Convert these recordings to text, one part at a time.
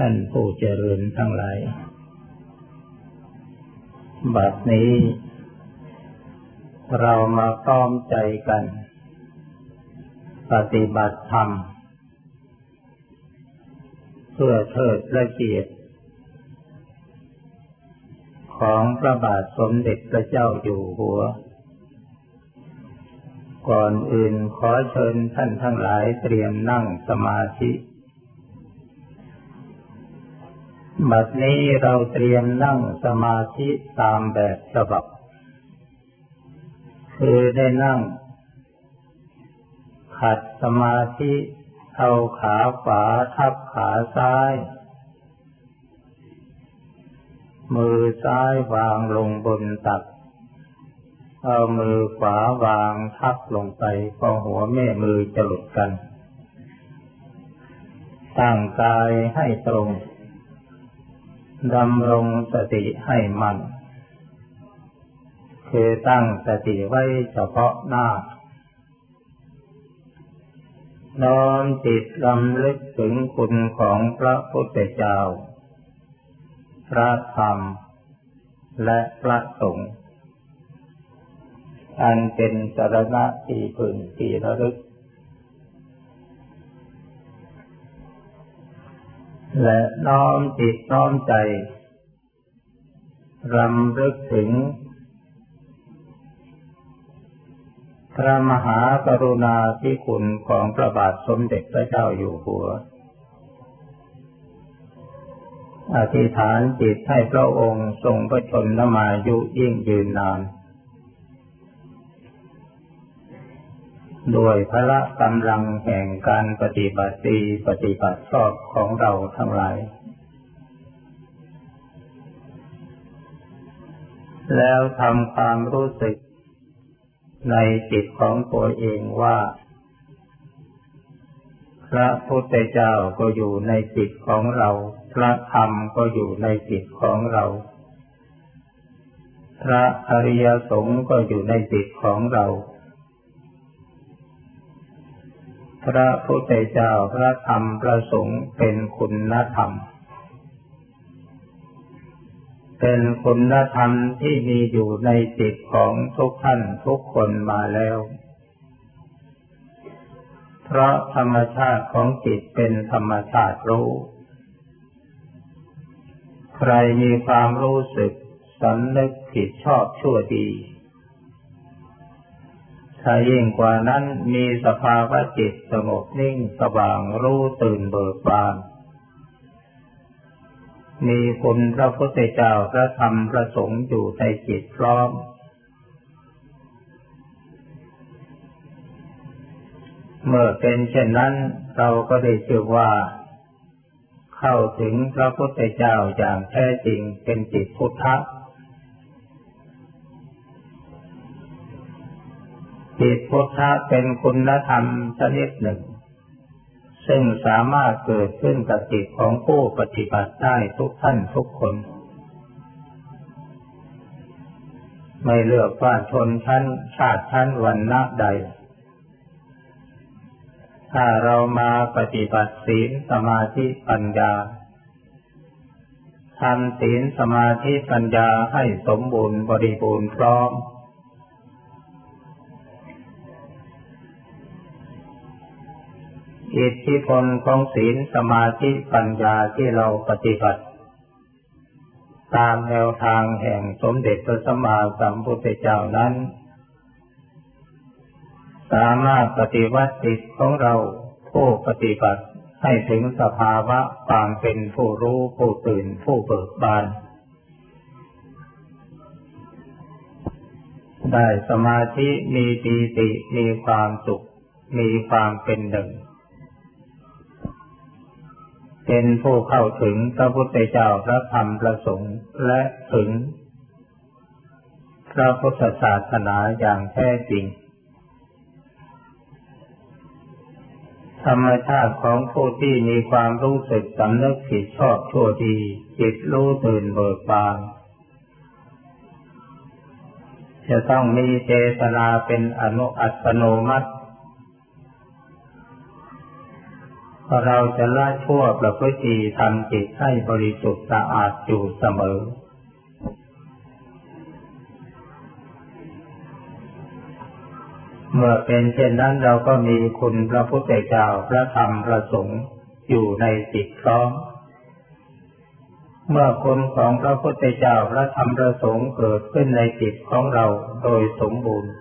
ท่านผู้เจริญทั้งหลาย บัดนี้ เรามาต้อมใจกัน ปฏิบัติธรรม เพื่อเทิดพระเกียรติของพระบาทสมเด็จพระเจ้าอยู่หัว ก่อนอื่นขอเชิญท่านทั้งหลายเตรียมนั่งสมาธิ บัดนี้เราเตรียมนั่งสมาธิตามแบบฉบับ คือได้นั่ง ขัดสมาธิเอาขาขวาทับขาซ้าย มือซ้ายวางลงบนตัก เอามือขวาวางทับลงไปพอหัวแม่มือจะหลุดกัน ตั้งกายให้ตรง ดำรงสติให้มัน่นคือตั้งสติไว้เฉพาะหน้า น้อมจิตลำลึกถึงคุณของพระพุทธเจ้า พระธรรม และพระสงฆ์ อันเป็นสารณะที่พึงที่ระลึก และน้อมจิตน้อมใจ รำลึกถึง พระมหากรุณาธิคุณของพระบาทสมเด็จพระเจ้าอยู่หัว อธิษฐานจิตให้พระองค์ทรงพระชนมายุยิ่งยืนนาน ด้วยพละกำลังแห่งการปฏิบัติดีปฏิบัติชอบของเราทั้งหลาย แล้วทำความรู้สึกในจิตของตัวเองว่า พระพุทธเจ้าก็อยู่ในจิตของเรา พระธรรมก็อยู่ในจิตของเรา พระอริยสงฆ์ก็อยู่ในจิตของเรา พระพุทธเจ้าพระธรรมพระสงฆ์เป็นคุณธรรม เป็นคุณธรรมที่มีอยู่ในจิตของทุกท่านทุกคนมาแล้ว เพราะธรรมชาติของจิตเป็นธรรมชาติรู้ ใครมีความรู้สึกสำนึกผิดชอบชั่วดี ถ้ายิ่งกว่านั้นมีสภาวะจิตสงบนิ่งสว่างรู้ตื่นเบิกบาน มีคุณพระพุทธเจ้าพระธรรมพระสงฆ์อยู่ในจิตพร้อม เมื่อเป็นเช่นนั้นเราก็ได้ชื่อว่า เข้าถึงพระพุทธเจ้าอย่างแท้จริงเป็นจิตพุทธ จิตพุทธะเป็นคุณธรรมชนิดหนึ่ง ซึ่งสามารถเกิดขึ้นกับจิตของผู้ปฏิบัติได้ทุกท่านทุกคน ไม่เลือกว่าชนชั้นชาติชั้นวันณะใด ถ้าเรามาปฏิบัติศีลสมาธิปัญญาทำศีลสมาธิปัญญาให้สมบูรณ์บริบูรณ์พร้อม อิทธิพลของศีลสมาธิปัญญาที่เราปฏิบัติ ตามแนวทางแห่งสมเด็จพระสัมมาสัมพุทธเจ้านั้น สามารถปฏิวัติจิตของเราผู้ปฏิบัติให้ถึงสภาวะความเป็นผู้รู้ผู้ตื่นผู้เบิกบาน ได้สมาธิมีปีติมีความสุขมีความเป็นหนึ่ง เป็นผู้เข้าถึงพระพุทธเจ้าพระธรรมพระสงฆ์และถึงพระพุทธศาสนาอย่างแท้จริง ธรรมชาติของผู้ที่มีความรู้สึกสำนึกผิดชอบชั่วดี จิตรู้ตื่นเบิกบานจะต้องมีเจตนาเป็นอนุอัตโนมัติ เราจะละชั่วประพฤติทำจิตให้บริสุทธิ์สะอาดอยู่เสมอ เมื่อเป็นเช่นนั้นเราก็มีคุณพระพุทธเจ้าพระธรรมพระสงฆ์อยู่ในจิตพร้อม เมื่อคุณของพระพุทธเจ้าพระธรรมพระสงฆ์เกิดขึ้นในจิตของเราโดยสมบูรณ์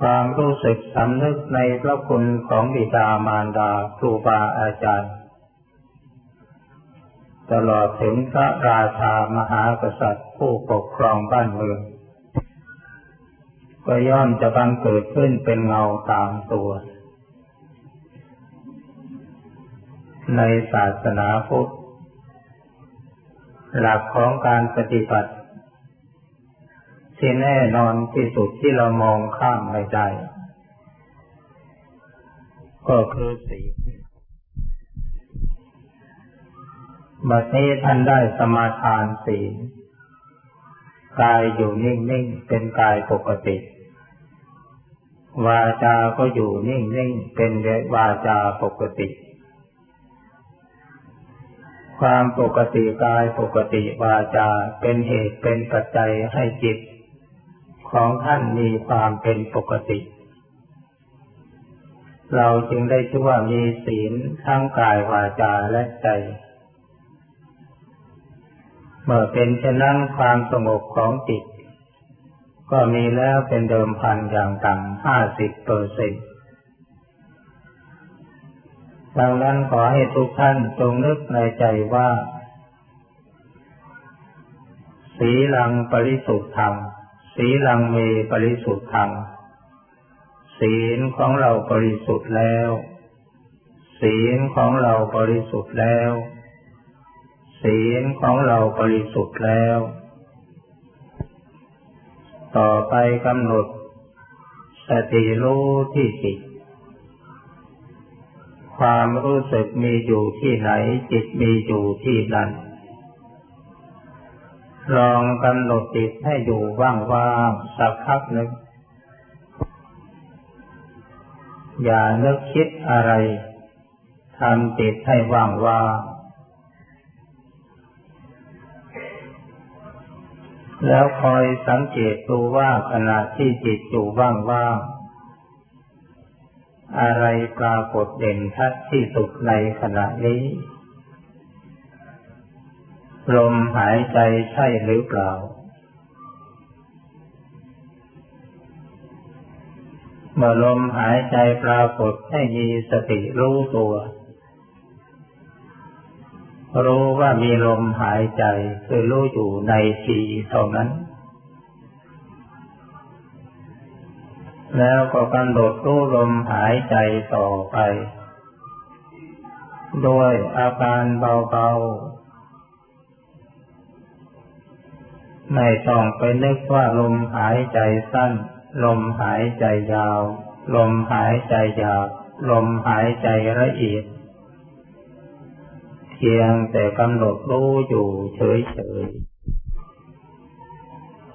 ความรู้สึกสำนึกในพระคุณของบิดามารดาครูบาอาจารย์ ตลอดถึงพระราชามหากษัตริย์ผู้ปกครองบ้านเมืองก็ย่อมจะบังเกิดขึ้นเป็นเงาตามตัว ในศาสนาพุทธหลักของการปฏิบัติ ที่แน่นอนที่สุดที่เรามองข้ามไม่ได้ ก็คือสีบัดนี้ท่านได้สมาทานสีกายอยู่นิ่งๆ เป็นกายปกติ วาจาก็อยู่นิ่งๆ เป็นวาจาปกติ ความปกติกายปกติวาจาเป็นเหตุเป็นปัจจัยให้จิต ของท่านมีความเป็นปกติ เราจึงได้ชื่อว่ามีศีลทั้งกายวาจาและใจ เมื่อเป็นเช่นนั้นความสงบของจิต ก็มีแล้วเป็นเดิมพันอย่างต่ำห้าสิบเปอร์เซ็นต์ดังนั้นขอให้ทุกท่านจงนึกในใจว่า สีลังปริสุทธธรรม ศีลังเมปริสุทธัง ศีลของเราบริสุทธิ์แล้ว ศีลของเราบริสุทธิ์แล้ว ศีลของเราบริสุทธิ์แล้ว ต่อไปกำหนด สติรู้ที่จิตความรู้สึกมีอยู่ที่ไหนจิตมีอยู่ที่นั่น ลองกำหนดจิตให้อยู่ว่างๆสักพักหนึ่ง อย่านึกคิดอะไรทำจิตให้ว่างๆแล้วคอยสังเกตดูว่าขณะที่จิตอยู่ว่างๆอะไรปรากฏเด่นชัดที่สุดในขณะนี้ ลมหายใจใช่หรือเปล่า เมื่อลมหายใจปรากฏให้มีสติรู้ตัว รู้ว่ามีลมหายใจคือรู้อยู่ในทีเท่านั้น แล้วก็กำหนดรู้ลมหายใจต่อไปโดยอาการเบาๆ ไม่ต้องไปนึกว่าลมหายใจสั้น ลมหายใจยาว ลมหายใจหยาบลมหายใจละเอียด เพียงแต่กำหนดรู้อยู่เฉย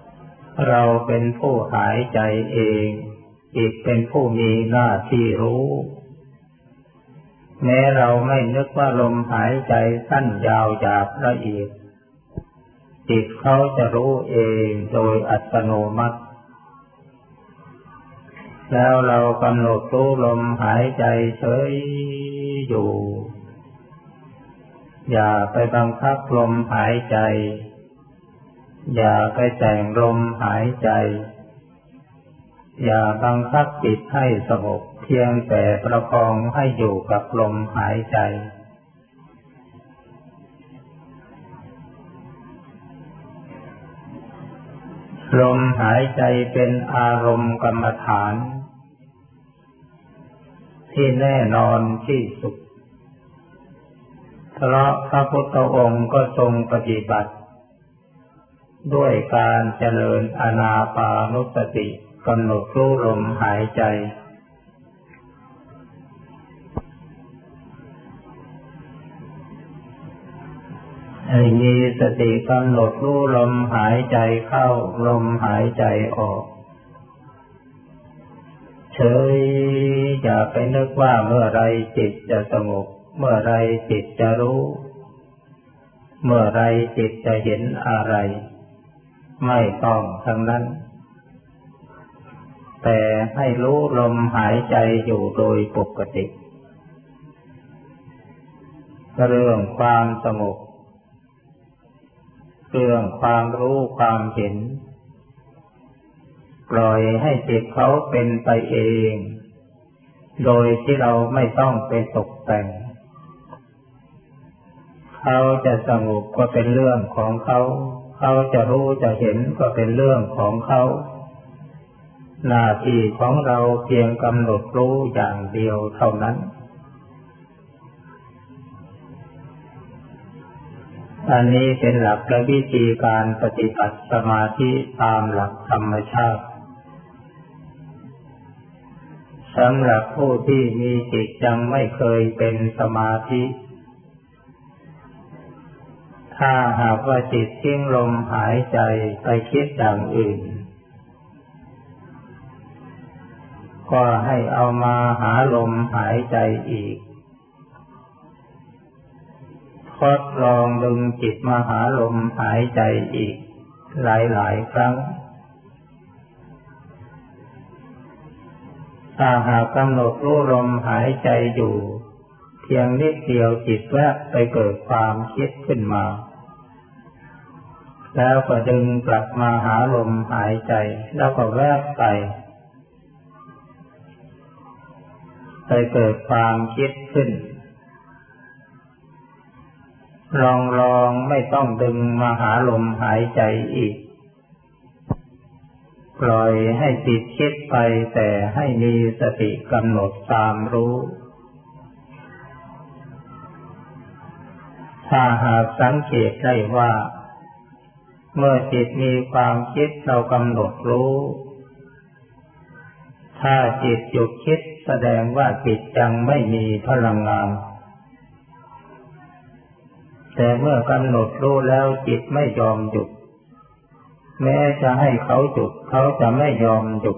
ๆ เราเป็นผู้หายใจเอง อีกเป็นผู้มีหน้าที่รู้ แม้เราไม่นึกว่าลมหายใจสั้นยาวหยาบละเอียด จิตเขาจะรู้เองโดยอัตโนมัติ แล้วเรากำหนดรู้ลมหายใจเฉยอยู่ อย่าไปบังคับลมหายใจ อย่าไปแต่งลมหายใจ อย่าบังคับจิตให้สงบเพียงแต่ประคองให้อยู่กับลมหายใจ ลมหายใจเป็นอารมณ์กรรมฐาน ที่แน่นอนที่สุด เพราะพระพุทธองค์ก็ทรงปฏิบัติ ด้วยการเจริญอนาปานุสติกำหนดรู้ลมหายใจ ให้มีสติกำหนดรู้ลมหายใจเข้าลมหายใจออก เฉยอย่าไปนึกว่าเมื่อไรจิตจะสงบ เมื่อไรจิตจะรู้ เมื่อไรจิตจะเห็นอะไร ไม่ต้องทั้งนั้น แต่ให้รู้ลมหายใจอยู่โดยปกติ เรื่องความสงบ เรื่องความรู้ความเห็น ปล่อยให้จิตเขาเป็นไปเอง โดยที่เราไม่ต้องไปตกแต่ง เขาจะสงบก็เป็นเรื่องของเขา เขาจะรู้จะเห็นก็เป็นเรื่องของเขา หน้าที่ของเราเพียงกำหนดรู้อย่างเดียวเท่านั้น อันนี้เป็นหลักและวิธีการปฏิบัติสมาธิตามหลักธรรมชาติสำหรับผู้ที่มีจิตยังไม่เคยเป็นสมาธิ ถ้าหากว่าจิตทิ้งลมหายใจไปคิดอย่างอื่น ก็ให้เอามาหาลมหายใจอีก ดลองดึงจิตมาหาลมหายใจอีก หลายๆครั้ง ถ้าหากกำหนดรู้ลมหายใจอยู่ เพียงนิดเดียวจิตแวบไปเกิดความคิดขึ้นมา แล้วก็ดึงกลับมาหาลมหายใจ แล้วก็แวบไปไปเกิดความคิดขึ้น ลองลองไม่ต้องดึงมาหาลมหายใจอีก ปล่อยให้จิตคิดไปแต่ให้มีสติกำหนดตามรู้ ถ้าหากสังเกตได้ว่า เมื่อจิตมีความคิดเรากำหนดรู้ ถ้าจิตหยุดคิดแสดงว่าจิตยังไม่มีพลังงาน แต่เมื่อกำหนดรู้แล้วจิตไม่ยอมหยุด แม้จะให้เขาหยุดเขาจะไม่ยอมหยุด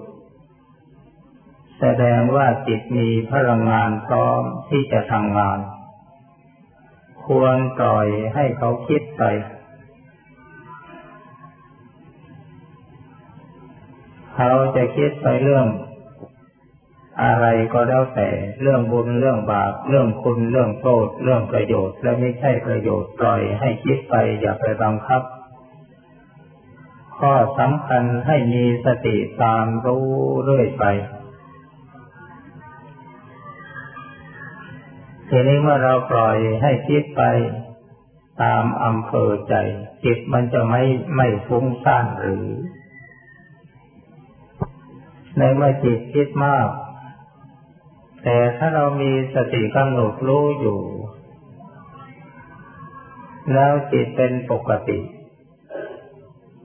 แสดงว่าจิตมีพลังงานพร้อมที่จะทำงาน ควรปล่อยให้เขาคิดไปเขาจะคิดไปเรื่อง อะไรก็แล้วแต่เรื่องบุญเรื่องบาปเรื่องคุณเรื่องโทษเรื่องประโยชน์ และไม่ใช่ประโยชน์ปล่อยให้คิดไปอย่าไปบังคับ ข้อสำคัญให้มีสติตามรู้เรื่อยไปทีนี้เมื่อเราปล่อยให้คิดไปตามอำเภอใจ จิตมันจะไม่ไม่ฟุ้งซ่านหรือ ในเมื่อจิตคิดมาก แต่ถ้าเรามีสติกำหนดรู้อยู่ แล้วจิตเป็นปกติ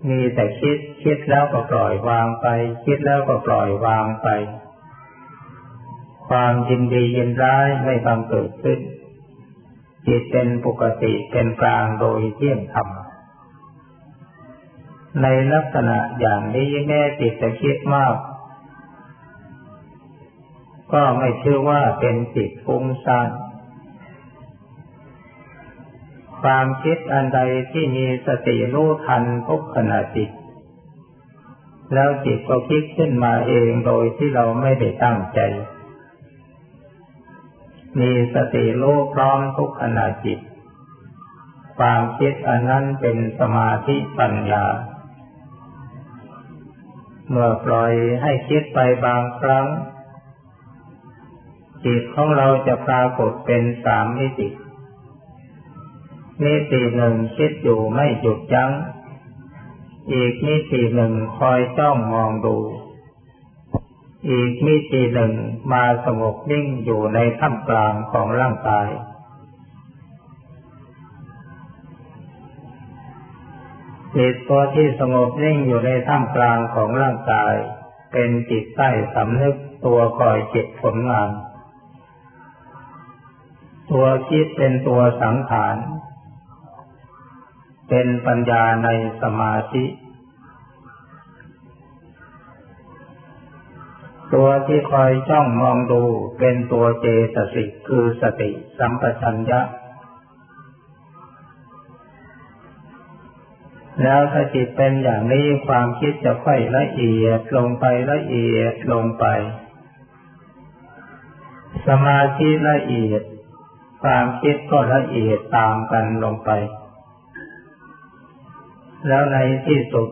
มีแต่คิดคิดแล้วก็ปล่อยวางไป คิดแล้วก็ปล่อยวางไป ความยินดียินร้ายไม่บังเกิดขึ้น จิตเป็นปกติเป็นกลางโดยเที่ยงธรรมในลักษณะอย่างนี้แม่จิตจะคิดมาก ก็ไม่ชื่อว่าเป็นจิตฟุ้งซ่านความคิดอันใดที่มีสติรู้ทันทุกขณะจิต แล้วจิตก็คิดขึ้นมาเองโดยที่เราไม่ได้ตั้งใจ มีสติรู้พร้อมทุกขณะจิต ความคิดอันนั้นเป็นสมาธิปัญญา เมื่อปล่อยให้คิดไปบางครั้ง จิตของเราจะปรากฏเป็นสามมิติมิติหนึ่งคิดอยู่ไม่หยุดยัง้ง อีกมิติหนึ่งคอยจ้องมองดู อีกมิติหนึ่งมาสงบนิ่งอยู่ในท่ามกลางของร่างกาย จิตตัวที่สงบนิ่งอยู่ในท่ามกลางของร่างกาย เป็นจิตใต้สำนึกตัวคอยจิตผลงาน ตัวคิดเป็นตัวสังขาร เป็นปัญญาในสมาธิ ตัวที่คอยจ้องมองดูเป็นตัวเจตสิกคือสติสัมปชัญญะ แล้วถ้าจิตเป็นอย่างนี้ความคิดจะค่อยละเอียดลงไปละเอียดลงไป สมาธิละเอียด ความคิดก็ละเอียดตามกันลงไป แล้วในที่สุด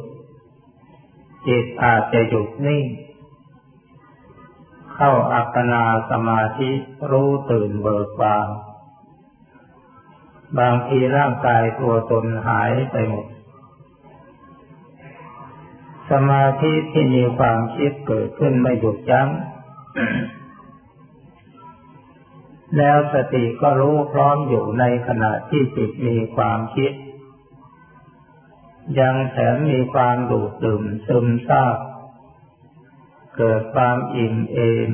จิตอาจจะหยุดนิ่ง เข้าอัปปนาสมาธิรู้ตื่นเบิกบานบางทีร่างกายตัวตนหายไปหมด สมาธิที่มีความคิดเกิดขึ้นไม่หยุดยั้ง แล้วสติก็รู้พร้อมอยู่ในขณะที่จิตมีความคิด ยังแถมมีความดูดดื่มซึมซาบเกิดความอิ่มเอม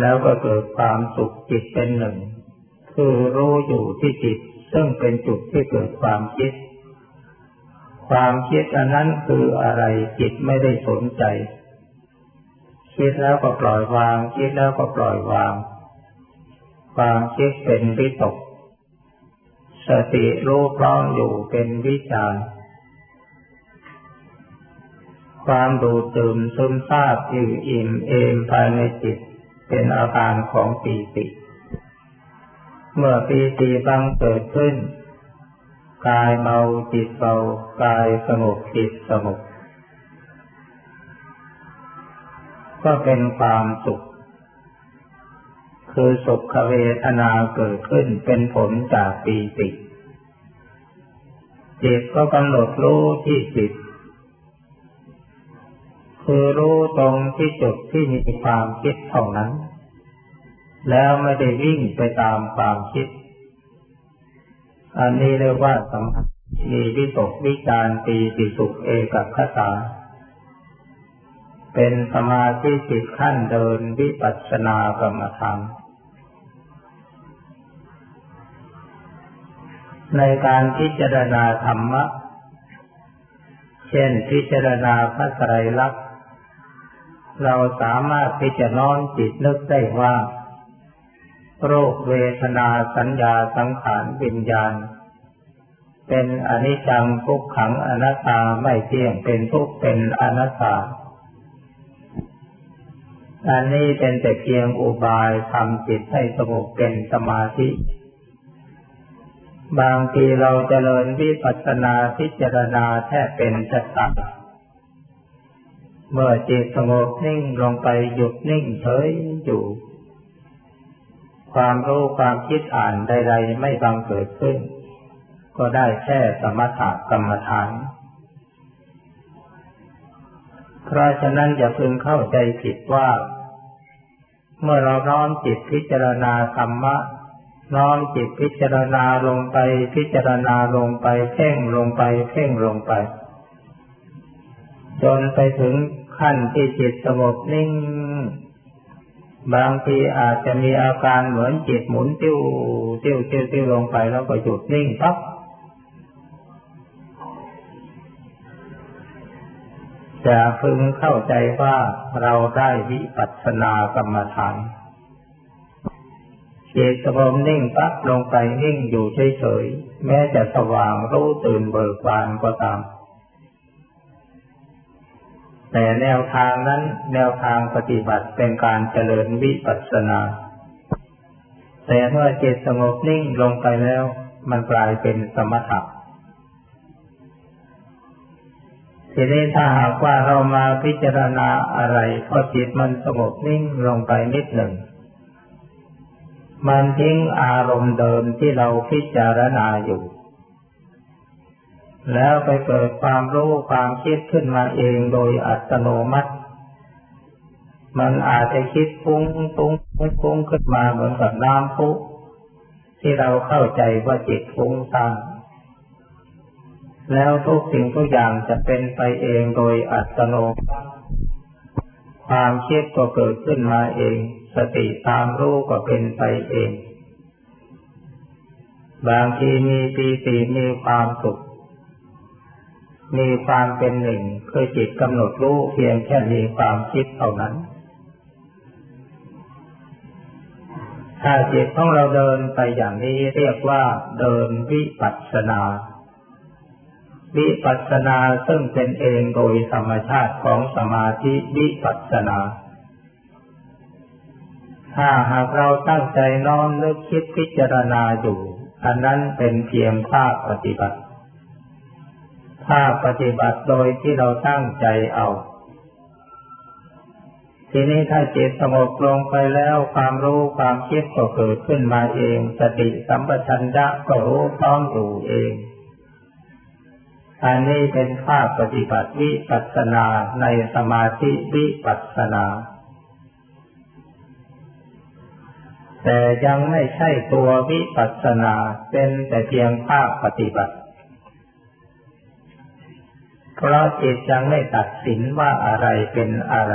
แล้วก็เกิดความสุขจิตเป็นหนึ่ง คือรู้อยู่ที่จิต ซึ่งเป็นจุดที่เกิดความคิด ความคิดอันนั้นคืออะไรจิตไม่ได้สนใจ คิดแล้วก็ปล่อยวาง คิดแล้วก็ปล่อยวาง ความคิดเป็นวิตก สติรู้พร้อมอยู่เป็นวิจารความดูดื่มซึมซาบอยู่อิ่มเอมภายในจิต เป็นอาการของปีติ เมื่อปีติบังเกิดขึ้น กายเบาจิตเบากายสงบจิตสงบก็เป็นความสุข คือสุขเวทนาเกิดขึ้นเป็นผลจากปีติจิตก็กำหนดรู้ที่จิต คือรู้ตรงที่จุดที่มีความคิดเท่านั้น แล้วไม่ได้วิ่งไปตามความคิด อันนี้เรียกว่าสมาธิวิตกวิจารปีติสุขเอกคตา เป็นสมาธิจิตขั้นเดินวิปัสสนากรรมฐานในการพิจารณาธรรมะ เช่นพิจารณาพระไตรลักษณ์ เราสามารถที่จะน้อมจิตนึกได้ว่า โรคเวทนาสัญญาสังขารวิญญาณ เป็นอนิจจังทุกขังอนัตตาไม่เที่ยงเป็นทุกข์เป็นอนัตตา อันนี้เป็นแต่เพียงอุบายทำจิตให้สงบเป็นสมาธิ บางทีเราจเจริญวิปัสสนาพิจารณาแทบเป็นจะตัดเมื่อจิตสงบนิ่งลงไปหยุดนิ่งเฉยอยู่ ความรู้ความคิดอ่านใด ๆ ไม่บังเกิดขึ้น ก็ได้แค่สมถะกรรมฐาน เพราะฉะนั้นอย่าพึงเข้าใจผิดว่า เมื่อเราน้อมจิตพิจารณาธรรมะ น้อมจิตพิจารณาลงไป พิจารณาลงไปเพ่งลงไปเพ่งลงไป จนไปถึงขั้นที่จิตสงบนิ่ง บางทีอาจจะมีอาการเหมือนจิตหมุนติ้วติ้วติ้วติ้วลงไปแล้วก็หยุดนิ่งปั๊บ จะพึงเข้าใจว่าเราได้วิปัสสนากรรมฐานจิตสงบนิ่งปั๊บลงไปนิ่งอยู่เฉยๆ แม้จะสว่างรู้ตื่นเบิกบานก็ตาม แต่แนวทางนั้นแนวทางปฏิบัติเป็นการเจริญวิปัสสนา แต่เมื่อเจตสงบนิ่งลงไปแล้ว มันกลายเป็นสมถะ ทีนี้ถ้าหากว่าเรามาพิจารณาอะไรพอจิตมันสงบนิ่งลงไปนิดหนึ่ง มันทิ้งอารมณ์เดิมที่เราพิจารณาอยู่ แล้วไปเกิดความรู้ความคิดขึ้นมาเองโดยอัตโนมัติ มันอาจจะคิดฟุ้งฟุ้งฟุ้งขึ้นมาเหมือนกับน้ำพุที่เราเข้าใจว่าจิตฟุ้งซ่าน แล้วทุกสิ่งทุกอย่างจะเป็นไปเองโดยอัตโนมัติความคิดก็เกิดขึ้นมาเอง สติตามรู้ก็เป็นไปเอง บางทีมีปีติมีความสุข มีความเป็นหนึ่งคือจิตกำหนดรู้เพียงแค่มีความคิดเท่านั้น ถ้าจิตของเราเดินไปอย่างนี้เรียกว่าเดินวิปัสสนา วิปัสสนาซึ่งเป็นเองโดยธรรมชาติของสมาธิวิปัสสนา ถ้าหากเราตั้งใจน้อมนึกคิดพิจารณาอยู่ อันนั้นเป็นเพียงภาคปฏิบัติ ภาคปฏิบัติโดยที่เราตั้งใจเอา ทีนี้ถ้าจิตสงบลงไปแล้วความรู้ความคิดก็เกิดขึ้นมาเอง สติสัมปชัญญะก็รู้พร้อมอยู่เอง อันนี้เป็นภาคปฏิบัติวิปัสนาในสมาธิวิปัสนา แต่ยังไม่ใช่ตัววิปัสสนาเป็นแต่เพียงภาคปฏิบัติ เพราะจิตยังไม่ตัดสินว่าอะไรเป็นอะไร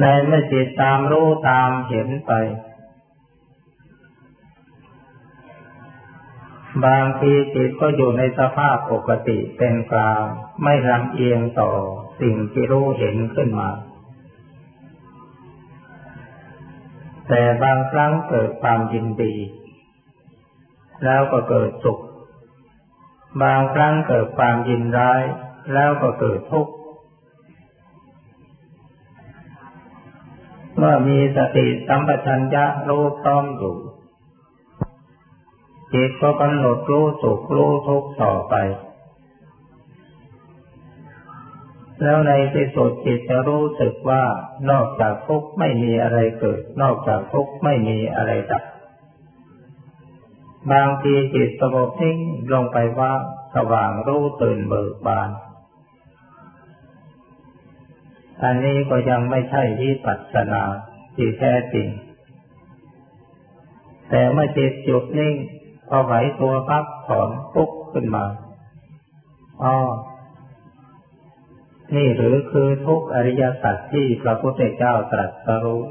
ในเมื่อจิตตามรู้ตามเห็นไป บางทีจิตก็อยู่ในสภาพปกติเป็นกลางไม่รำเอียงต่อสิ่งที่รู้เห็นขึ้นมา แต่บางครั้งเกิดความยินดี แล้วก็เกิดสุข บางครั้งเกิดความยินร้าย แล้วก็เกิดทุกข์เมื่อมีสติสัมปชัญญะรู้พร้อมอยู่ จิตก็กำหนดรู้สุขรู้ทุกข์ต่อไป แล้วในที่สุดจิตจะรู้สึกว่านอกจากทุกข์ไม่มีอะไรเกิด นอกจากทุกข์ไม่มีอะไรดับ บางทีจิตสงบนิ่งลงไปว่าสว่างรู้ตื่นเบิกบาน อันนี้ก็ยังไม่ใช่ที่ปัสนาที่แท้จริง แต่เมื่อจิตหยุดนิ่ง พอไหวตัวพักถอนปุ๊บขึ้นมาอ๋อนี่หรือคือทุกอริยสัจที่พระพุทธเจ้าตรัสรู้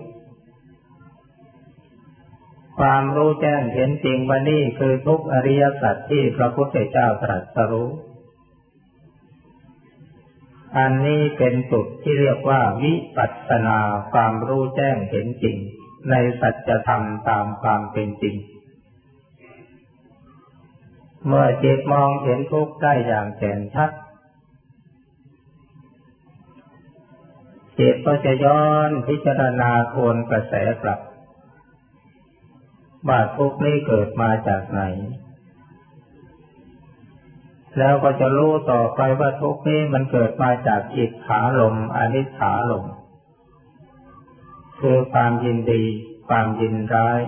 ความรู้แจ้งเห็นจริงว่านี่คือทุกอริยสัจที่พระพุทธเจ้าตรัสรู้อันนี้เป็นจุดที่เรียกว่าวิปัสสนาความรู้แจ้งเห็นจริง ในสัจธรรมตามความเป็นจริง เมื่อจิตมองเห็นทุกข์ได้อย่างแจ่มชัด จิตก็จะย้อนพิจารณาทวนกระแสกลับว่าทุกข์นี้เกิดมาจากไหน แล้วก็จะรู้ต่อไปว่าทุกข์นี้มันเกิดมาจากอิทธาลมอนิจฐาลมคือความยินดี ความยินร้าย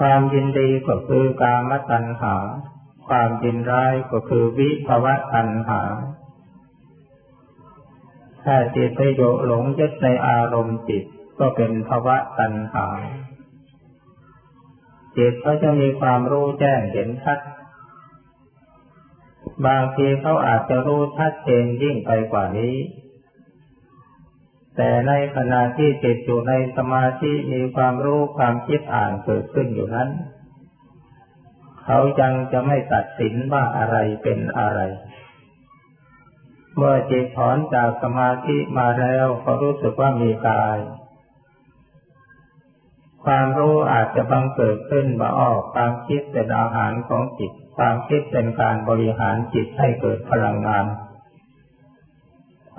ความยินดีก็คือกามตัณหา ความยินร้ายก็คือวิภวะตัณหา ถ้าจิตไปโยหลงยึดในอารมณ์จิตก็เป็นภาวะตัณหา จิตเขาจะมีความรู้แจ้งเห็นชัด บางทีเขาอาจจะรู้ชัดเจนยิ่งไปกว่านี้ แต่ในขณะที่จิตอยู่ในสมาธิมีความรู้ความคิดอ่านเกิดขึ้นอยู่นั้น เขายังจะไม่ตัดสินว่าอะไรเป็นอะไร เมื่อจิตถอนจากสมาธิมาแล้วก็รู้สึกว่ามีกาย ความรู้อาจจะบังเกิดขึ้นมาออกความคิดเป็นอาหารของจิต ความคิดเป็นการบริหารจิตให้เกิดพลังงาน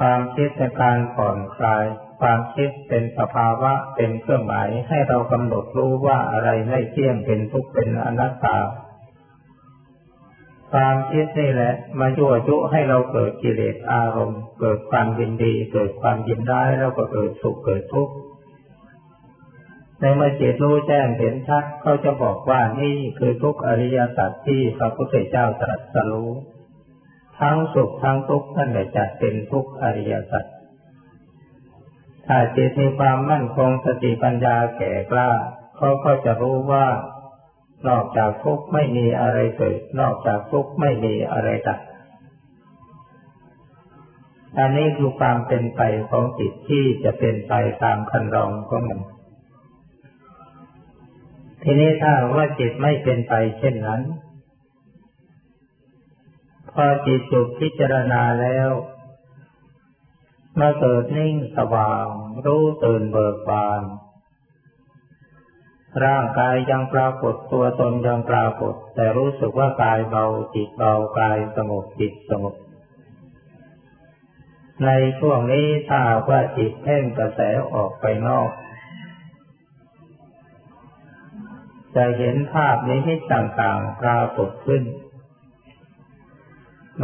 ความคิดเป็นการผ่อนคลาย ความคิดเป็นสภาวะเป็นเครื่องหมายให้เรากำหนดรู้ว่าอะไรไม่เที่ยงเป็นทุกข์เป็นอนัตตา ความคิดนี่แหละมายั่วยุให้เราเกิดกิเลสอารมณ์ เกิดความยินดี เกิดความยินได้แล้วก็เกิดสุขเกิดทุกข์ในเมื่อจิตรู้แจ้งเห็นชัดเขาจะบอกว่านี่คือทุกอริยสัจที่พระพุทธเจ้าตรัสรู้ ทั้งสุขทั้งทุกข์นั่นแหละจัดเป็นทุกอริยสัจถ้าจิตมีความมั่นคงสติปัญญาแก่กล้าเขาก็จะรู้ว่านอกจากทุกข์ไม่มีอะไรเกิดนอกจากทุกข์ไม่มีอะไรดับอันนี้คือความเป็นไปของจิตที่จะเป็นไปตามคันรองของมัน ทีนี้ถ้าว่าจิตไม่เป็นไปเช่นนั้น พอจิตจุพิจารณาแล้วมาเกิดนิ่งสว่าง รู้ตื่นเบิกบาน ร่างกายยังปรากฏตัวตนยังปรากฏ แต่รู้สึกว่ากายเบาจิตเบากายสงบจิตสงบ ในช่วงนี้ถ้าว่าจิตเพ่งกระแสออกไปนอก จะเห็นภาพนิมิตต่างๆปรากฏขึ้น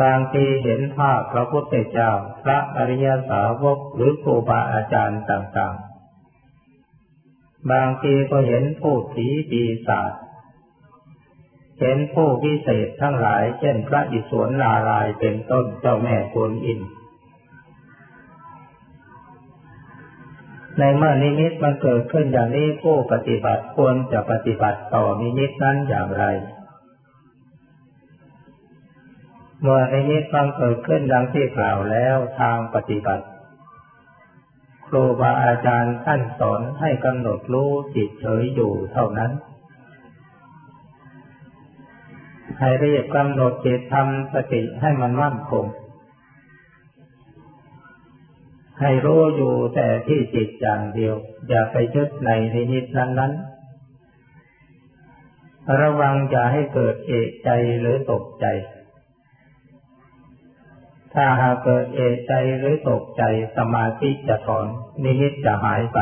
บางทีเห็นภาพพระพุทธเจ้า พระอริยสาวกหรือครูบาอาจารย์ต่างๆ บางทีก็เห็นผู้ผีปีศาจเห็นผู้พิเศษทั้งหลาย เช่นพระอิศวรนารายเป็นต้นเจ้าแม่กวนอิน ในเมื่อนิมิตมันเกิดขึ้นอย่างนี้ผู้ปฏิบัติควรจะปฏิบัติต่อนิมิตนั้นอย่างไร เมื่อไอ้นี้ฟังเกิดขึ้นดังที่กล่าวแล้วทางปฏิบัติ ครูบาอาจารย์ท่านสอนให้กำหนดรู้จิตเฉยอยู่เท่านั้น ให้เรียกกำหนดจิตทำสติให้มันมั่นคง ให้รู้อยู่แต่ที่จิตอย่างเดียว อย่าไปยึดในนิดนั้นนั้นระวังอย่าให้เกิดเอกใจหรือตกใจ ถ้าหากเกิดเอใจหรือตกใจสมาธิจะถอน นิมิตจะหายไป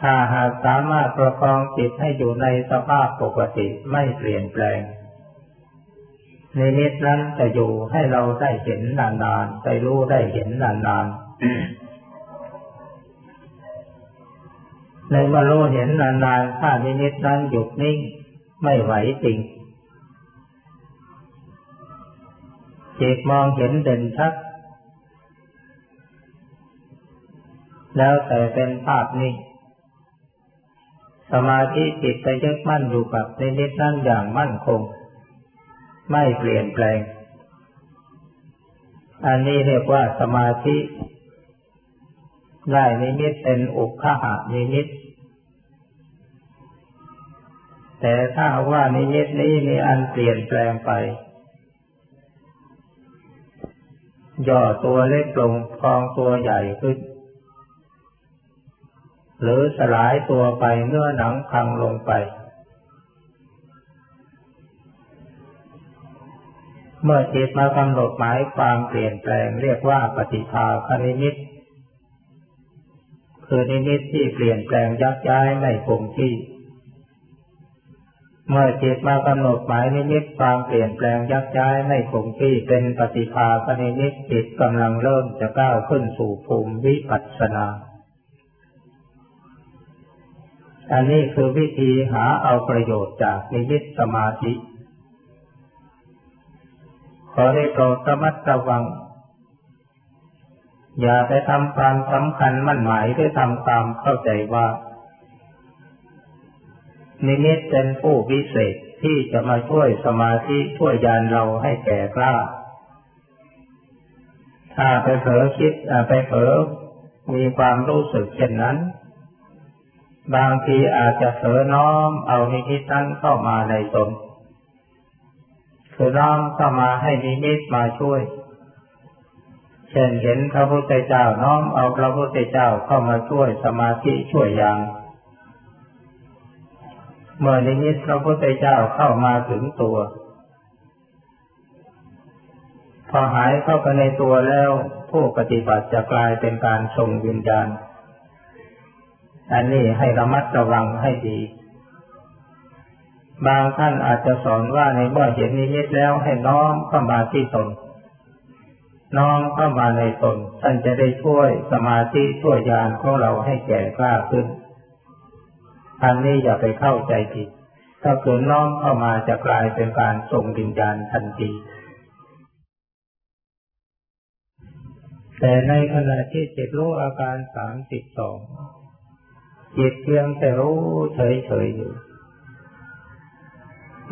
ถ้าหากสามารถประคองจิตให้อยู่ในสภาพปกติไม่เปลี่ยนแปลง นิมิตนั้นจะอยู่ให้เราได้เห็นนานๆได้รู้ได้เห็นนานๆ ในเมื่อรู้เห็นนานๆถ้านิมิตนั้นหยุดนิ่งไม่ไหวจริง จิตมองเห็นเด่นชัด แล้วแต่เป็นภาพนี้ สมาธิจิตไปยึดมั่นอยู่กับในนิดนั้นอย่างมั่นคง ไม่เปลี่ยนแปลง อันนี้เรียกว่าสมาธิได้นิมิตเป็นอุคหานิมิต แต่ถ้าว่านิมิตนี้มีอันเปลี่ยนแปลงไป ย่อตัวเล็กลงพองตัวใหญ่ขึ้น หรือสลายตัวไปเนื้อหนังพังลงไป เมื่อจิตมากำหนดหมายความเปลี่ยนแปลงเรียกว่าปฏิภาคนิมิตคือนิมิตที่เปลี่ยนแปลงยักย้ายไม่คงที่ เมื่อจิตมากำหนดหมายนิมิตความเปลี่ยนแปลงยักย้ายไม่คงที่เป็นปฏิภาคนิมิตจิตกำลังเริ่มจะก้าวขึ้นสู่ภูมิวิปัสสนา อันนี้คือวิธีหาเอาประโยชน์จากนิมิตสมาธิ ขอได้โปรดระมัดระวัง อย่าไปทำความสำคัญมั่นหมายด้วยทำความเข้าใจว่า นิมิตเป็นผู้วิเศษที่จะมาช่วยสมาธิช่วยยานเราให้แก่กล้า ถ้าไปเผลอคิดไปเผลอมีความรู้สึกเช่นนั้น บางทีอาจจะเผลอน้อมเอานิมิตนั้นเข้ามาในตนคือน้อมเข้ามาให้นิมิตมาช่วย เช่นเห็นพระพุทธเจ้าน้อมเอาพระพุทธเจ้าเข้ามาช่วยสมาธิช่วยยาน เมื่อนิมิตพระพุทธเจ้าเข้ามาถึงตัว พอหายเข้าไปในตัวแล้ว ผู้ปฏิบัติจะกลายเป็นการทรงวิญญาณ อันนี้ให้ระมัดระวังให้ดี บางท่านอาจจะสอนว่าในเมื่อเห็นนิมิตแล้วให้น้อมเข้ามาที่ตน น้อมเข้ามาในตน ท่านจะได้ช่วยสมาธิช่วยญาณของเราให้แก่กล้าขึ้น อันนี้อย่าไปเข้าใจผิด ถ้าเกิดน้อมเข้ามาจะกลายเป็นการส่งวิญญาณทันที แต่ในขณะที่จิตรู้อาการสามสิบสองจิตเพียงแต่รู้เฉยๆอยู่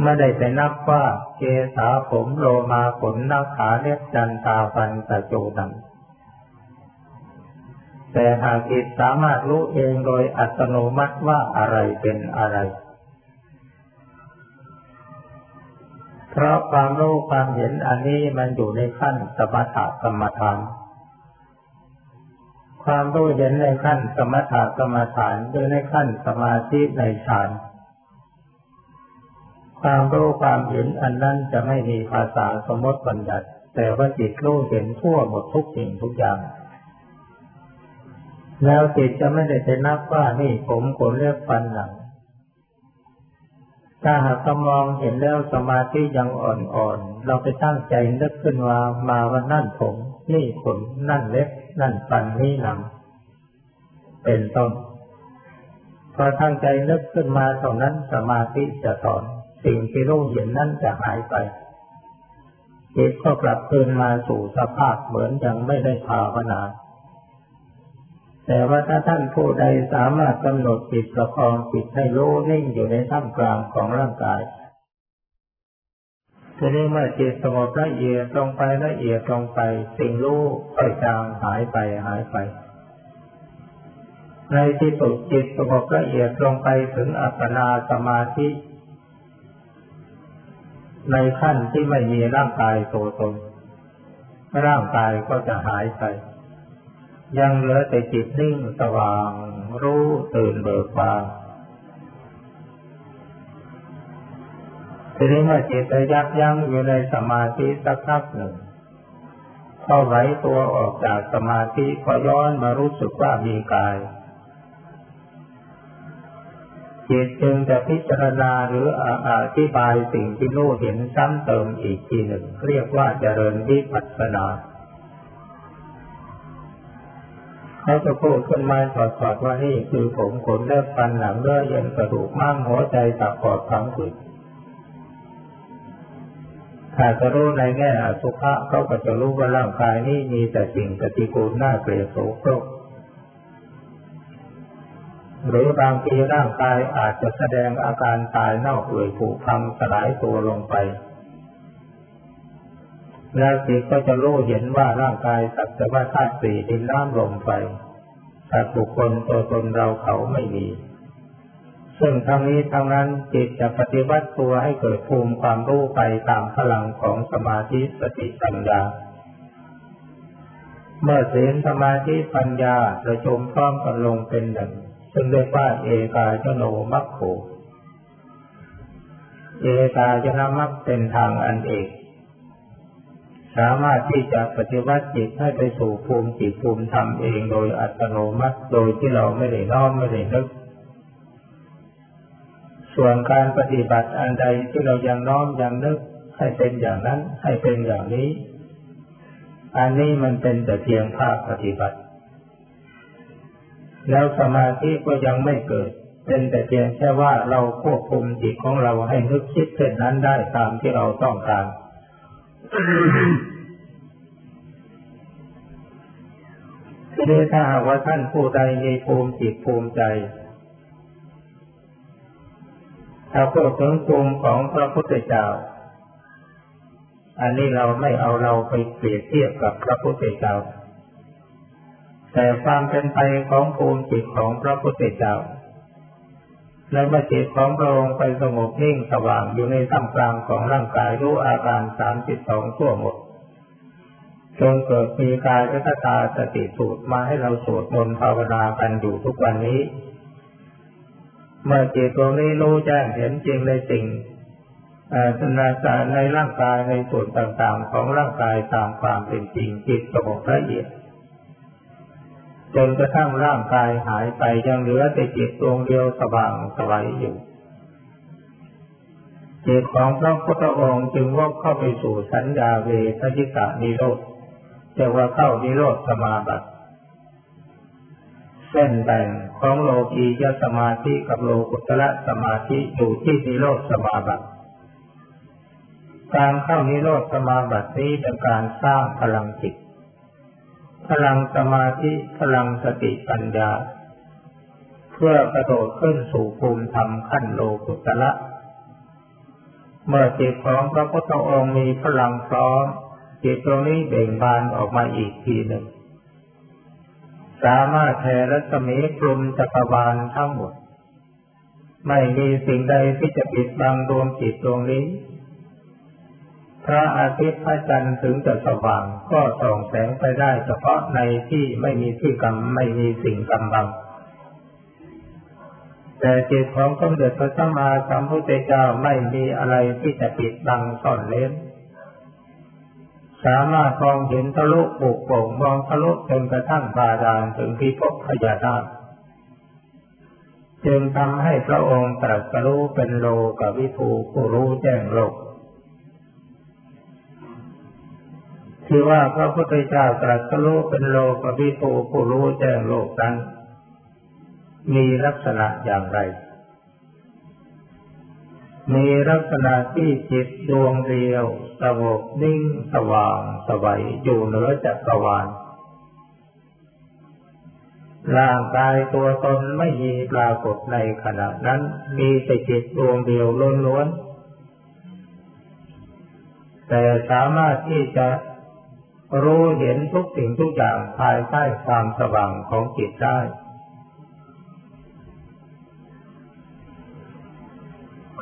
ไม่ได้ไปนับว่าเกสาผมโลมาขนนักขาเล็บจันตาฟันตะโจดัง แต่หากจิตสามารถรู้เองโดยอัตโนมัติว่าอะไรเป็นอะไร เพราะความรู้ความเห็นอันนี้มันอยู่ในขั้นสมถะกรรมฐานความรู้เห็นในขั้นสมถะกรรมฐานอยู่ในขั้นสมาธิในฌานความรู้ความเห็นอันนั้นจะไม่มีภาษาสมมติบัญญัติ แต่ว่าจิตรู้เห็นทั่วหมดทุกสิ่งทุกอย่าง แล้วจิตจะไม่ได้ไปนับว่านี่ผมขนเล็บฟันหนังถ้าหากมองเห็นแล้วสมาธิยังอ่อนๆ เราไปตั้งใจนึกขึ้นว่ามาวันนั่นผม นี่ขนนั่นเล็บ นั่นฟันนี่หนัง เป็นต้นพอตั้งใจนึกขึ้นมาตรงนั้นสมาธิจะถอน สิ่งที่รู้เห็นนั้นจะหายไปจิตก็กลับคืนมาสู่สภาพเหมือนยังไม่ได้ภาวนา แต่ว่าถ้าท่านผู้ใดสามารถกำหนดจิตประคองจิตให้รู้นิ่งอยู่ในท่ามกลางของร่างกายทีนี้เมื่อจิตสงบละเอียดลงไปละเอียดลงไป สิ่งรู้ค่อยจางหายไปหายไป ในที่สุดจิตสงบละเอียดลงไปถึงอัปปนาสมาธิ ในขั้นที่ไม่มีร่างกายตัวตนร่างกายก็จะหายไป ยังเหลือแต่จิตนิ่งสว่าง รู้ตื่นเบิกบานทีนี้เมื่อจิตยับยั้งอยู่ในสมาธิสักพักหนึ่งพอไหวตัวออกจากสมาธิก็ย้อนมารู้สึกว่ามีกาย จิตจึงจะพิจารณาหรืออธิบายสิ่งที่รู้เห็นซ้ำเติมอีกทีหนึ่ง เรียกว่าเจริญวิปัสสนา เขาจะพูดขึ้นมาสอดสอดว่านี่คือผมขนเล็บฟันหนังเนื้อเย็นกระดูกม้ามหัวใจตับปอดทั้งสุดถ้าจะรู้ในแง่อสุภะเขาก็จะรู้ว่าร่างกายนี้มีแต่สิ่งปฏิกูลน่าเกลียดโสโครกหรือบางทีร่างกายอาจจะแสดงอาการตายเน่าเปื่อยผุพังสลายตัวลงไป แล้วจิตก็จะรู้เห็นว่าร่างกายสัตว์ว่าธาตุสี่ดินน้ำลมไฟสัตว์บุคคลตัวตนเราเขาไม่มี ซึ่งทั้งนี้ทั้งนั้นจิตจะปฏิวัติตัวให้เกิดภูมิความรู้ไปตามพลังของสมาธิสติปัญญา เมื่อศีลสมาธิปัญญาประชุมพร้อมกันลงเป็นหนึ่ง ซึ่งเรียกว่าเอกาจโนมัคโขเอกาจนมัคเป็นทางอันเอก สามารถที่จะปฏิวัติจิตให้ไปสู่ภูมิจิตภูมิธรรมเองโดยอัตโนมัติโดยที่เราไม่ได้น้อมไม่ได้นึกส่วนการปฏิบัติอันใดที่เรายังน้อมยังนึกให้เป็นอย่างนั้นให้เป็นอย่างนี้ อันนี้มันเป็นแต่เพียงภาคปฏิบัติ แล้วสมาธิก็ยังไม่เกิด เป็นแต่เพียงแค่ว่าเราควบคุมจิตของเราให้นึกคิดเช่นนั้นได้ตามที่เราต้องการ ทีถ้าหากว่าท่านผู้ใดมีภูมิจิตภูมิใจถ้าพูดถึงภูมิของพระพุทธเจ้า อันนี้เราไม่เอาเราไปเปรียบเทียบกับพระพุทธเจ้า แต่ความเป็นไปของภูมิจิตของพระพุทธเจ้า ในเมื่อจิตของพระองค์ไปสงบนิ่งสว่างอยู่ในท่ามกลางของร่างกายรู้อาการสามสิบสองทั่วหมดจนเกิดมีกายวัฏตาสติสูตรมาให้เราสวดมนต์ภาวนากันอยู่ทุกวันนี้ เมื่อจิตตรงนี้รู้แจ้งเห็นจริงในสิ่งนาจารในร่างกายในส่วนต่างๆ ของร่างกายตามความเป็นจริงจิตสงบละเอียด จนกระทั่งร่างกายหายไปยังเหลือแต่จิตดวงเดียวสว่างสวัยอยู่จิตของพระพุทธองค์จึงวกเข้าไปสู่สัญญาเวทยิกานิโรธจะว่าเข้านิโรธสมาบัติเส้นแบ่งของโลกียสมาธิกับโลกุตละสมาธิอยู่ที่นิโรธสมาบัติการเข้านิโรธสมาบัตินี้เป็นการสร้างพลังจิต พลังสมาธิพลังสติปัญญา เพื่อกระโดดขึ้นสู่ภูมิธรรมขั้นโลกุตละ เมื่อจิตของพระพุทธองค์มีพลังพร้อมจิตตรงนี้เบ่งบานออกมาอีกทีหนึ่ง สามารถแผ่รัศมีกลุ่มจักรวาลทั้งหมด ไม่มีสิ่งใดที่จะปิดบังดวงจิตดวงนี้ พระอาทิตย์พระจันทร์ถึงจะสว่าง ก็ส่องแสงไปได้เฉพาะในที่ไม่มีที่กำไม่มีสิ่งกำบัง แต่จิตของสมเด็จพระสัมมาสัมพุทธเจ้าไม่มีอะไรที่จะปิดบังซ่อนเล้น สามารถมองเห็นทะลุปุกโป่งมองทะลุจนกระทั่งบาดาลถึงพิภพพยานาจึงทำให้พระองค์ตรัสรู้เป็นโลกวิภูผู้รู้แจ้งโลก ที่ว่าพระพุทธเจ้าตรัสรู้เป็นโลกวิภูผู้รู้แจ้งโลกนั้นมีลักษณะอย่างไร มีลักษณะที่จิตดวงเดียวสงบนิ่งสว่างสวัยอยู่เหนือจักรวาลร่างกายตัวตนไม่มีปรากฏในขณะนั้น มีแต่จิตดวงเดียวล้วนๆแต่สามารถที่จะ รู้เห็นทุกสิ่งทุกอย่างภายใต้ความสว่างของจิตได้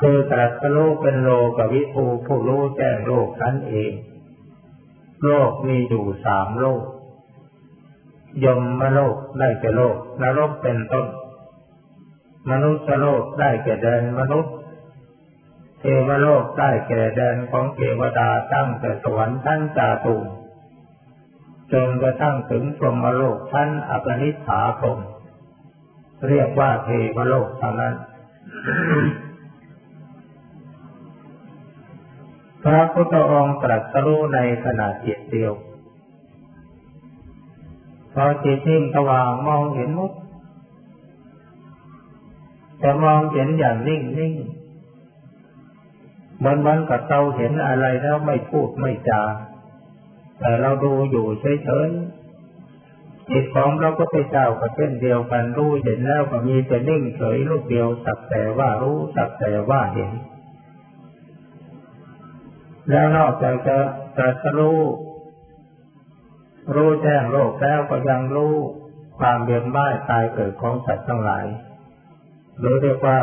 คือตรัสรู้เป็นโลกวิภูผู้รู้แจ้งโลกนั้นเอง โลกมีอยู่สามโลก ยมมโลกได้แก่โลกนรกเป็นต้น มนุษย์โลกได้แก่แดนมนุษย์เทวโลกได้แก่แดนของเทวดาตั้งแต่สวรรค์ชั้นจาตุม จนกระทั่งถึงพรหมโลกชั้นอปนิสาพรมเรียกว่าเทวโลกเท่านั้น พระพุทธองค์ตรัสรู้ในขณะจิตเดียว พอจิตนิ่งสว่างมองเห็นมุดแต่มองเห็นอย่างนิ่งนิ่งมันมันกับเราเห็นอะไรแล้วไม่พูดไม่จา แต่เราดูอยู่เฉยๆจิตของเราก็ไปเจ้าก็เช่นเดียวกันรู้เห็นแล้วก็มีแต่นิ่งเฉยลูกเดียวสักแต่ว่ารู้สักแต่ว่าเห็น แล้วนอกจากจะตรัสรู้รู้แจ้งโลกแล้วก็ยังรู้ความเบียนบ้ายตายเกิดของสัตว์ทั้งหลายหรือเรียกว่า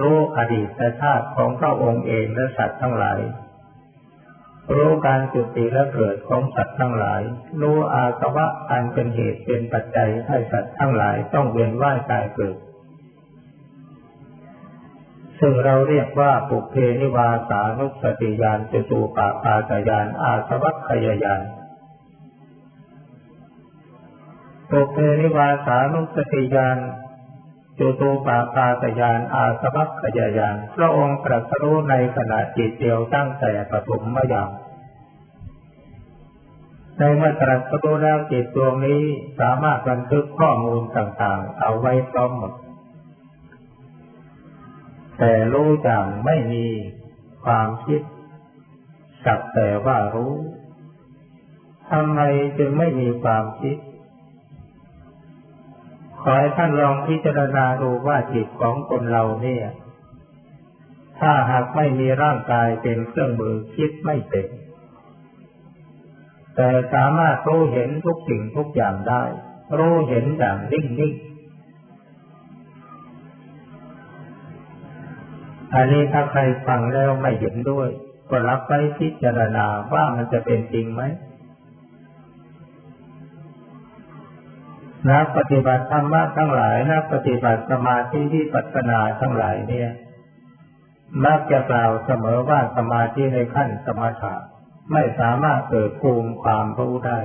รู้อดีตชาติของพระองค์เองและสัตว์ทั้งหลาย รู้การจุติและเกิดของสัตว์ทั้งหลาย รู้อาสวะอันเป็นเหตุเป็นปัจจัยให้สัตว์ทั้งหลายต้องเวียนว่ายตายเกิด ซึ่งเราเรียกว่าปุเพนิวาสานุสติยานจตูปาปาตยานอาสวัคยายานปุเพนิวาสานุสติยาน จตูปาปาตยานอาสวัคขยายานพระองค์ตรัสรู้ในขณะจิตเดียวตั้งแต่ปฐมมยามในเมื่อตรัสรู้แล้วจิตดวงนี้สามารถบันทึกข้อมูลต่างๆ เอาไว้พร้อมหมด แต่รู้อย่างไม่มีความคิด สักแต่ว่ารู้ทำไมจึงไม่มีความคิด ขอให้ท่านลองพิจารณาดูว่าจิตของคนเราเนี่ย ถ้าหากไม่มีร่างกายเป็นเครื่องมือคิดไม่เป็น แต่สามารถรู้เห็นทุกสิ่งทุกอย่างได้ รู้เห็นอย่างนิ่งๆอันนี้ถ้าใครฟังแล้วไม่เห็นด้วย ก็รับไปพิจารณาว่ามันจะเป็นจริงไหม นักปฏิบัติธรรมะทั้งหลายนักปฏิบัติสมาธิที่ปัจนาทั้งหลายเนี่ย มักจะกล่าวเสมอว่าสมาธิในขั้นสมถะไม่สามารถเกิดภูมิความรู้ได้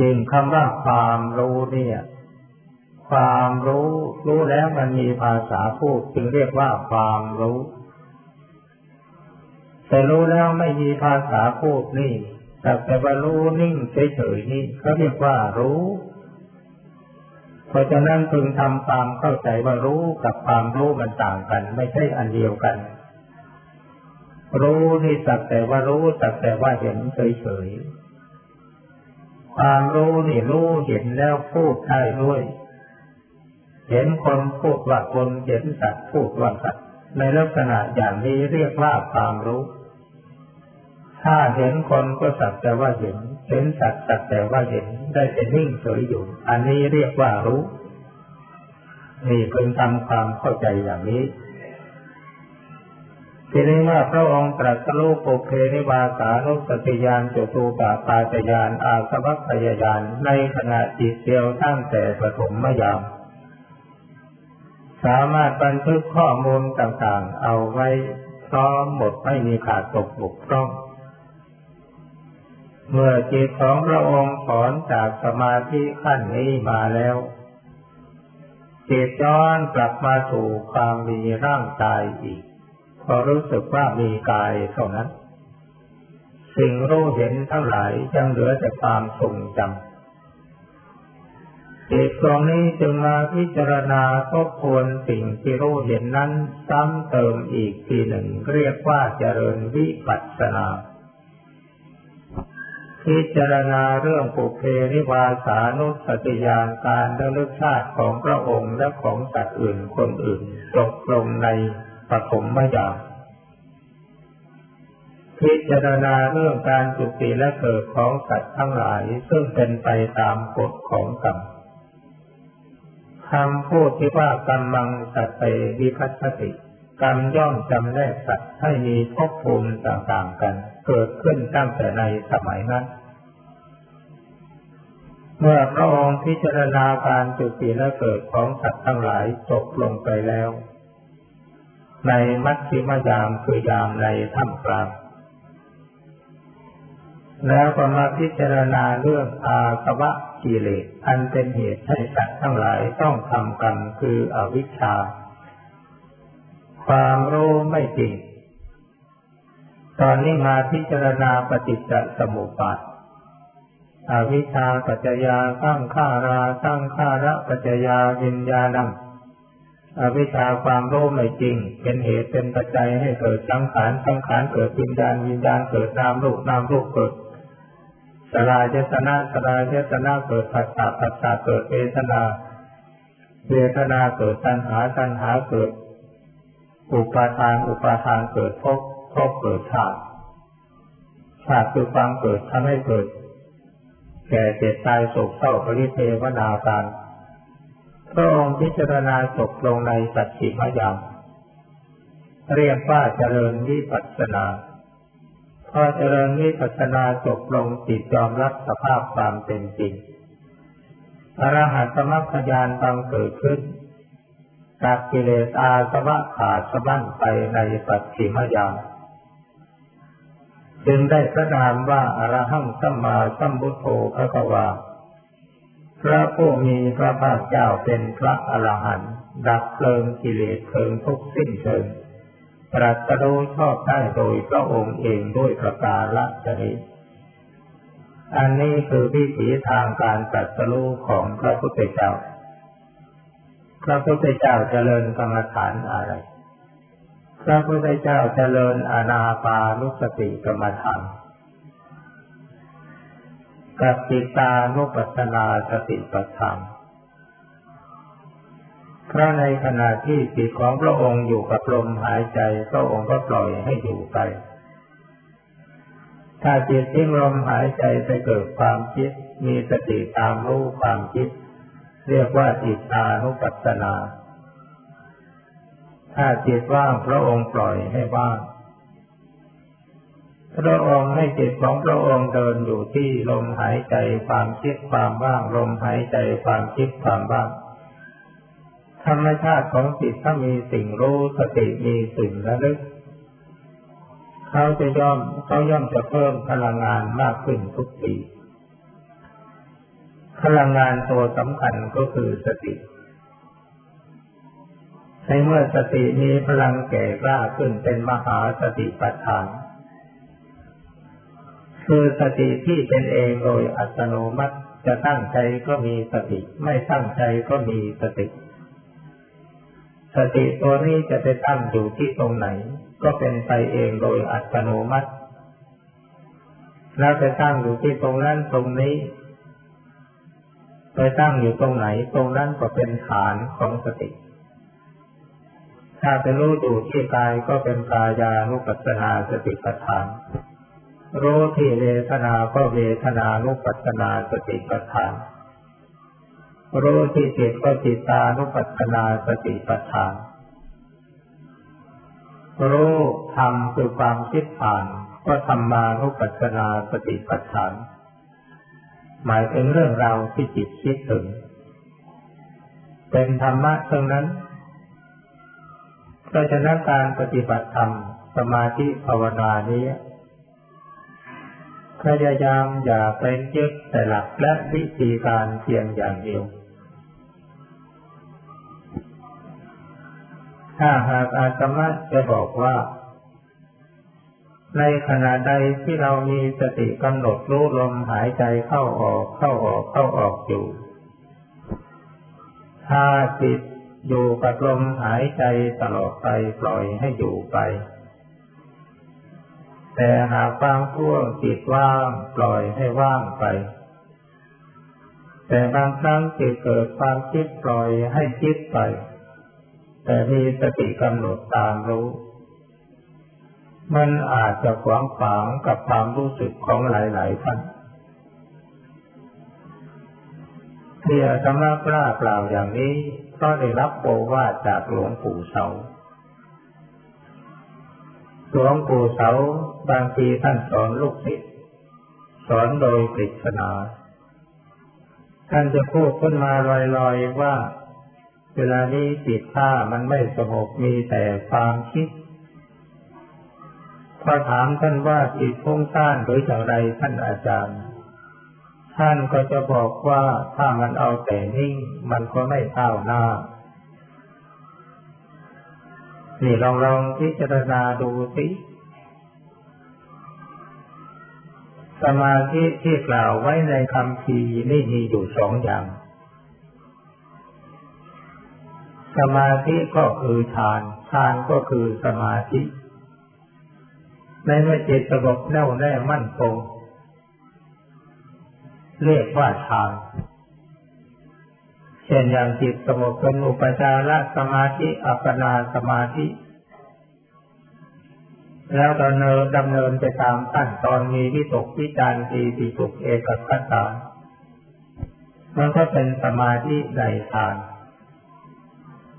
จริงคำว่าความรู้เนี่ย ความรู้รู้แล้วมันมีภาษาพูดจึงเรียกว่าความรู้ แต่รู้แล้วไม่มีภาษาพูดนี่ แต่แต่ว่ารู้นิ่งเฉยๆนี่เขาเรียกว่ารู้ เพราะฉะนั้นพึงทำความเข้าใจว่ารู้กับความรู้มันต่างกัน ไม่ใช่อันเดียวกัน รู้นี่สักแต่ว่ารู้สักแต่ว่าเห็นเฉยๆความรู้นี่รู้เห็นแล้วพูดได้ด้วย เห็นคนพูดว่าคนเห็นสัตว์พูดว่าสัตว์ในลักษณะอย่างนี้เรียกว่าความรู้ ถ้าเห็นคนก็สักแต่ว่าเห็น เห็นสัตว์สักแต่ว่าเห็น ได้แต่นิ่งเฉยอยู่ อันนี้เรียกว่ารู้นี่เพิ่งทำความเข้าใจอย่างนี้ทีนี้เมื่อพระองค์ตรัสรู้ปุเพนิวาสานุสติยานจตูปาปาจยานอาสวัคยายานในขณะจิตเดียวตั้งแต่ปฐมมยาม สามารถบันทึกข้อมูลต่างๆ เอาไว้พร้อมหมดไม่มีขาดตกบกพร่อง เมื่อจิตของพระองค์ถอนจากสมาธิขั้นนี้มาแล้วจิตย้อนกลับมาสู่ความมีร่างกายอีกพอรู้สึกว่ามีกายเท่านั้น สิ่งรู้เห็นทั้งหลายยังเหลือแต่ความทรงจำจิตตรงนี้จึงมาพิจารณาทบทวนสิ่งที่รู้เห็นนั้นซ้ำเติมอีกทีหนึ่งเรียกว่าเจริญวิปัสสนา พิจารณาเรื่องปุเพนิวาสานุสติยานการระลึกชาติของพระองค์และของสัตว์อื่นคนอื่นตกลงในปฐมมยามพิจารณาเรื่องการจุติและเกิดของสัตว์ทั้งหลายซึ่งเป็นไปตามกฎของกรรมคำพูดที่ว่ากรรมังสัตเตวิพัสติ กรรมย่อมจำแนกสัตว์ให้มีภพภูมิต่างๆกัน เกิดขึ้นตั้งแต่ในสมัยนั้น เมื่อพระองค์พิจารณาการจุติและเกิดของสัตว์ทั้งหลายจบลงไปแล้ว ในมัชฌิมยามคือยามในถ้ำกลางแล้วก็มาพิจารณาเรื่องอาสวะกิเลสอันเป็นเหตุให้สัตว์ทั้งหลายต้องทำกรรมคืออวิชชา ความรู้ไม่จริง ตอนนี้มาพิจารณาปฏิจจสมุปบาทอวิชชาปัจจยาสร้างขาราสร้างขาระปัจจยาวิญญาณังอวิชชาความรู้ไม่จริง เป็นเหตุเป็นปัจจัยให้เกิดสังขารสังขารเกิดวิญญาณวิญญาณเกิดนามรูปนามรูปเกิดสลายเจตนาสลายเจตนาเกิดปัจจาปัจจาเกิดเวทนาเวทนาเกิดตัณหาตัณหาเกิด อุปาทาน อุปาทานเกิดพบพบเกิดชาติชาติคือความเกิดทำให้เกิด แก่เจ็บตายโศกเศร้าปริเทวนาการพระองค์พิจารณาจบลงในสัจจิมยามเรียกว่าเจริญวิปัสสนา พอเจริญวิปัสสนาจบลงจิตยอมรับสภาพความเป็นจริงอรหัตมรรคญาณบังเกิดขึ้น ตัดกิเลสอาสวะขาดสะบั้นไปในปัจฉิมยามจึงได้พระนามว่าอรหังสัมมาสัมพุทโธพระกวาพระผู้มีพระภาคเจ้าเป็นพระอรหันต์ดับเพลิงกิเลสเพลิงทุกสิ้นเชิงตรัสรู้ชอบได้โดยพระองค์เองด้วยประการละชนิดอันนี้คือวิถีทางการตรัสรู้ของพระพุทธเจ้า พระพุทธเจ้าเจริญกรรมฐานอะไร พระพุทธเจ้าเจริญอนาปานุสติกรรมฐานกับจิตานุปัสสนาสติปัฏฐานเพราะในขณะที่จิตของพระองค์อยู่กับลมหายใจพระองค์ก็ปล่อยให้อยู่ไป ถ้าจิตทิ้งลมหายใจไปเกิดความคิดมีสติตามรู้ความคิด เรียกว่าจิตานุปัสสนา ถ้าจิตว่างพระองค์ปล่อยให้ว่าง พระองค์ให้จิตของพระองค์เดินอยู่ที่ลมหายใจความคิดความว่างลมหายใจความคิดความว่าง ธรรมชาติของจิตถ้ามีสิ่งรู้สติมีสิ่งระลึก เขาจะย่อมเขาย่อมจะเพิ่มพลังงานมากขึ้นทุกที พลังงานตัวสำคัญก็คือสติ ในเมื่อสติมีพลังแก่กล้าขึ้นเป็นมหาสติปัฏฐาน คือสติที่เป็นเองโดยอัตโนมัติจะตั้งใจก็มีสติ ไม่ตั้งใจก็มีสติ สติตัวนี้จะไปตั้งอยู่ที่ตรงไหน ก็เป็นไปเองโดยอัตโนมัติ แล้วจะตั้งอยู่ที่ตรงนั้นตรงนี้ ไปตั้งอยู่ตรงไหน ตรงนั้นก็เป็นฐานของสติ ถ้าจะรู้อยู่ที่กายก็เป็นกายานุปัสสนาสติปัฏฐาน รู้ที่เวทนาก็เวทนานุปัสสนาสติปัฏฐานรู้ที่จิตก็จิตานุปัสสนาสติปัฏฐานรู้ธรรมคือความคิดผ่าน ก็ธรรมานุปัสสนาสติปัฏฐาน หมายถึงเรื่องราวที่จิตคิดถึง เป็นธรรมะเท่านั้นเพราะฉะนั้นการปฏิบัติธรรมสมาธิภาวนานี้พยายามอย่าไปยึดแต่หลักและวิธีการเพียงอย่างเดียว ถ้าหากอาตมาจะบอกว่า ในขณะใดที่เรามีสติกำหนดรู้ลมหายใจเข้าออกเข้าออกเข้าออกอยู่ ถ้าจิตอยู่กับลมหายใจตลอดไปปล่อยให้อยู่ไป แต่หากบางช่วงจิตว่างปล่อยให้ว่างไป แต่บางครั้งจิตเกิดความคิดปล่อยให้คิดไป แต่มีสติกำหนดตามรู้ มันอาจจะขวางขวางกับความรู้สึกของหลายๆท่านที่อาตมากล้ากล่าวอย่างนี้ก็ได้รับโอวาจากหลวงปู่เสา หลวงปู่เสาบางทีท่านสอนลูกศิษย์สอนโดยปริศนา ท่านจะพูดขึ้นมาลอยๆว่า เวลานี้จิตข้ามันไม่สงบมีแต่ความคิด พอถามท่านว่าจิตฟุ้งซ่านหรืออย่างไรท่านอาจารย์ ท่านก็จะบอกว่าถ้ามันเอาแต่นิ่ง มันก็ไม่เท่าหน้า นี่ลองลองพิจารณาดูสิสมาธิที่กล่าวไว้ในคำพีนี่มีอยู่สองอย่าง สมาธิก็คือฌาน ฌานก็คือสมาธิ ในเมื่อจิตสงบแน่วแน่มั่นคงเรียกว่าฌานเช่นอย่างจิตสงบเป็นอุปจารสมาธิอัปปนาสมาธิ แล้วดำเนินดำเนินไปตามขั้นตอนมีวิตกวิจารตีปิสุกเอกคัตตามันก็เป็นสมาธิในฌาน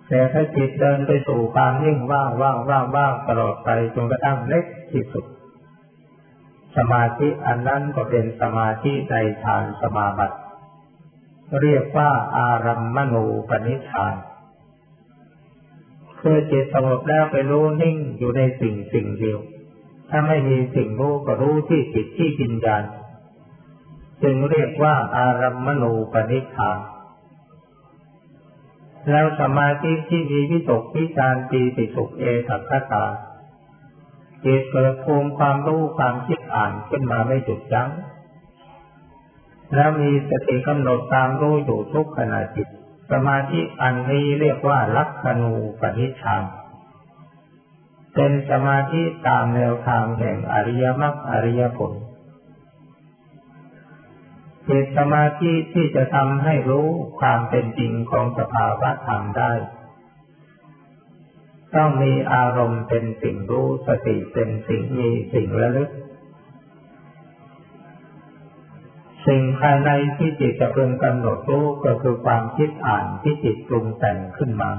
แต่ถ้าจิตเดินไปสู่ความนิ่งว่างว่างว่างว่างตลอดไปจนกระทั่งเล็ก ที่สุด สมาธิอันนั้นก็เป็นสมาธิในฌานสมาบัติ เรียกว่าอารัมมณูปนิชานคือจิตสงบแล้วไปรู้นิ่งอยู่ในสิ่งสิ่งเดียว ถ้าไม่มีสิ่งรู้ก็รู้ที่จิตที่วิญญาณจึงเรียกว่าอารัมมณูปนิชานแล้วสมาธิที่มีวิตกวิจารปีติสุขเอตัคตา จิตเกิดภูมิความรู้ความคิดอ่านขึ้นมาไม่จุดยั้ง แล้วมีสติกำหนดตามรู้อยู่ทุกขณะจิต สมาธิอันนี้เรียกว่าลักขณูปนิชฌานเป็นสมาธิตามแนวทางแห่งอริยมรรคอริยผลเป็นสมาธิที่จะทำให้รู้ความเป็นจริงของสภาวะธรรมได้ ต้องมีอารมณ์เป็นสิ่งรู้สติเป็นสิ่งมีสิ่งระลึก สิ่งภายในที่จิตจะเป็นกำหนดรู้ก็คือความคิดอ่านที่จิตปรุงแต่งขึ้นมา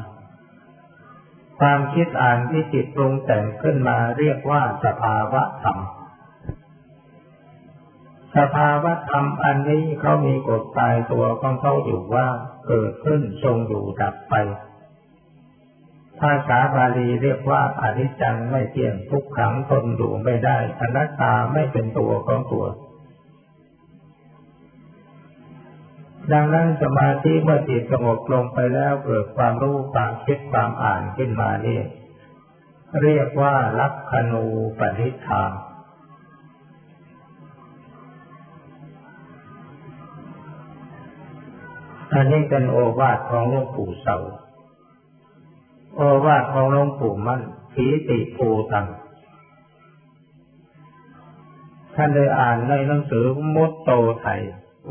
ความคิดอ่านที่จิตปรุงแต่งขึ้นมาเรียกว่าสภาวะธรรมสภาวะธรรมอันนี้เขามีกฎตายตัวของเขาอยู่ว่าเกิดขึ้นทรงอยู่ดับไป ภาษาบาลีเรียกว่าอนิจจังไม่เที่ยงทุกขังทนอยู่ไม่ได้อนัตตาไม่เป็นตัวของตัว ดังนั้นสมาธิเมื่อจิตสงบลงไปแล้วเกิดความรู้ความคิดความอ่านขึ้นมานี่เรียกว่าลักขณูปนิธานอันนี้เป็นโอวาทของหลวงปู่เสา โอวาทของหลวงปู่มั่นสีติภูตังท่านได้อ่านในหนังสือมุตโตไทย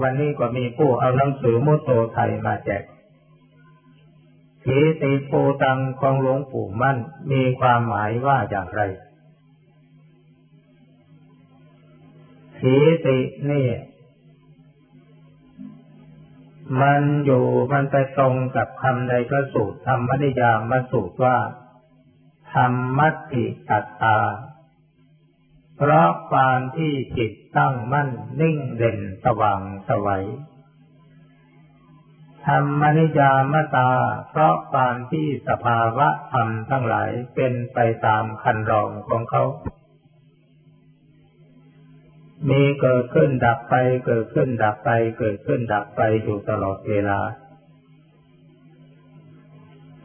วันนี้ก็มีผู้เอาหนังสือมุตโตไทยมาแจกสีติภูตังของหลวงปู่มั่นมีความหมายว่าอย่างไรถีตินี่ มันอยู่มันไปตรงกับคำในพระสูตรธรรมนิยามมาสูตรว่า ธรรมัติตัตตา เพราะความที่จิตตั้งมั่นนิ่งเด่นสว่างสวัยธรรมนิยามตา เพราะความที่สภาวะธรรมทั้งหลายเป็นไปตามคันรองของเขา มีเกิดขึ้นดับไป เกิดขึ้นดับไป เกิดขึ้นดับไปอยู่ตลอดเวลา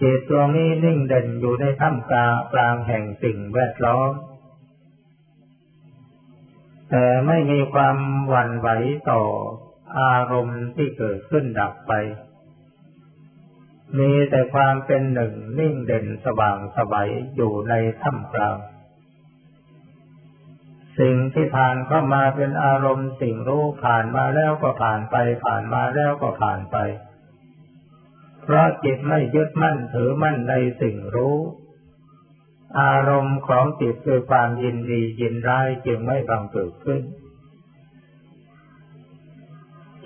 จิตดวงนี้นิ่งเด่นอยู่ในท่ามกลางกลางแห่งสิ่งแวดล้อม แต่ไม่มีความหวั่นไหวต่ออารมณ์ที่เกิดขึ้นดับไป มีแต่ความเป็นหนึ่งนิ่งเด่นสว่างสวัยอยู่ในถ้ำกลาง สิ่งที่ผ่านเข้ามาเป็นอารมณ์สิ่งรู้ผ่านมาแล้วก็ผ่านไป ผ่านมาแล้วก็ผ่านไป เพราะจิตไม่ยึดมั่นถือมั่นในสิ่งรู้ อารมณ์ของจิตคือความยินดียินร้ายจึงไม่บังเกิดขึ้น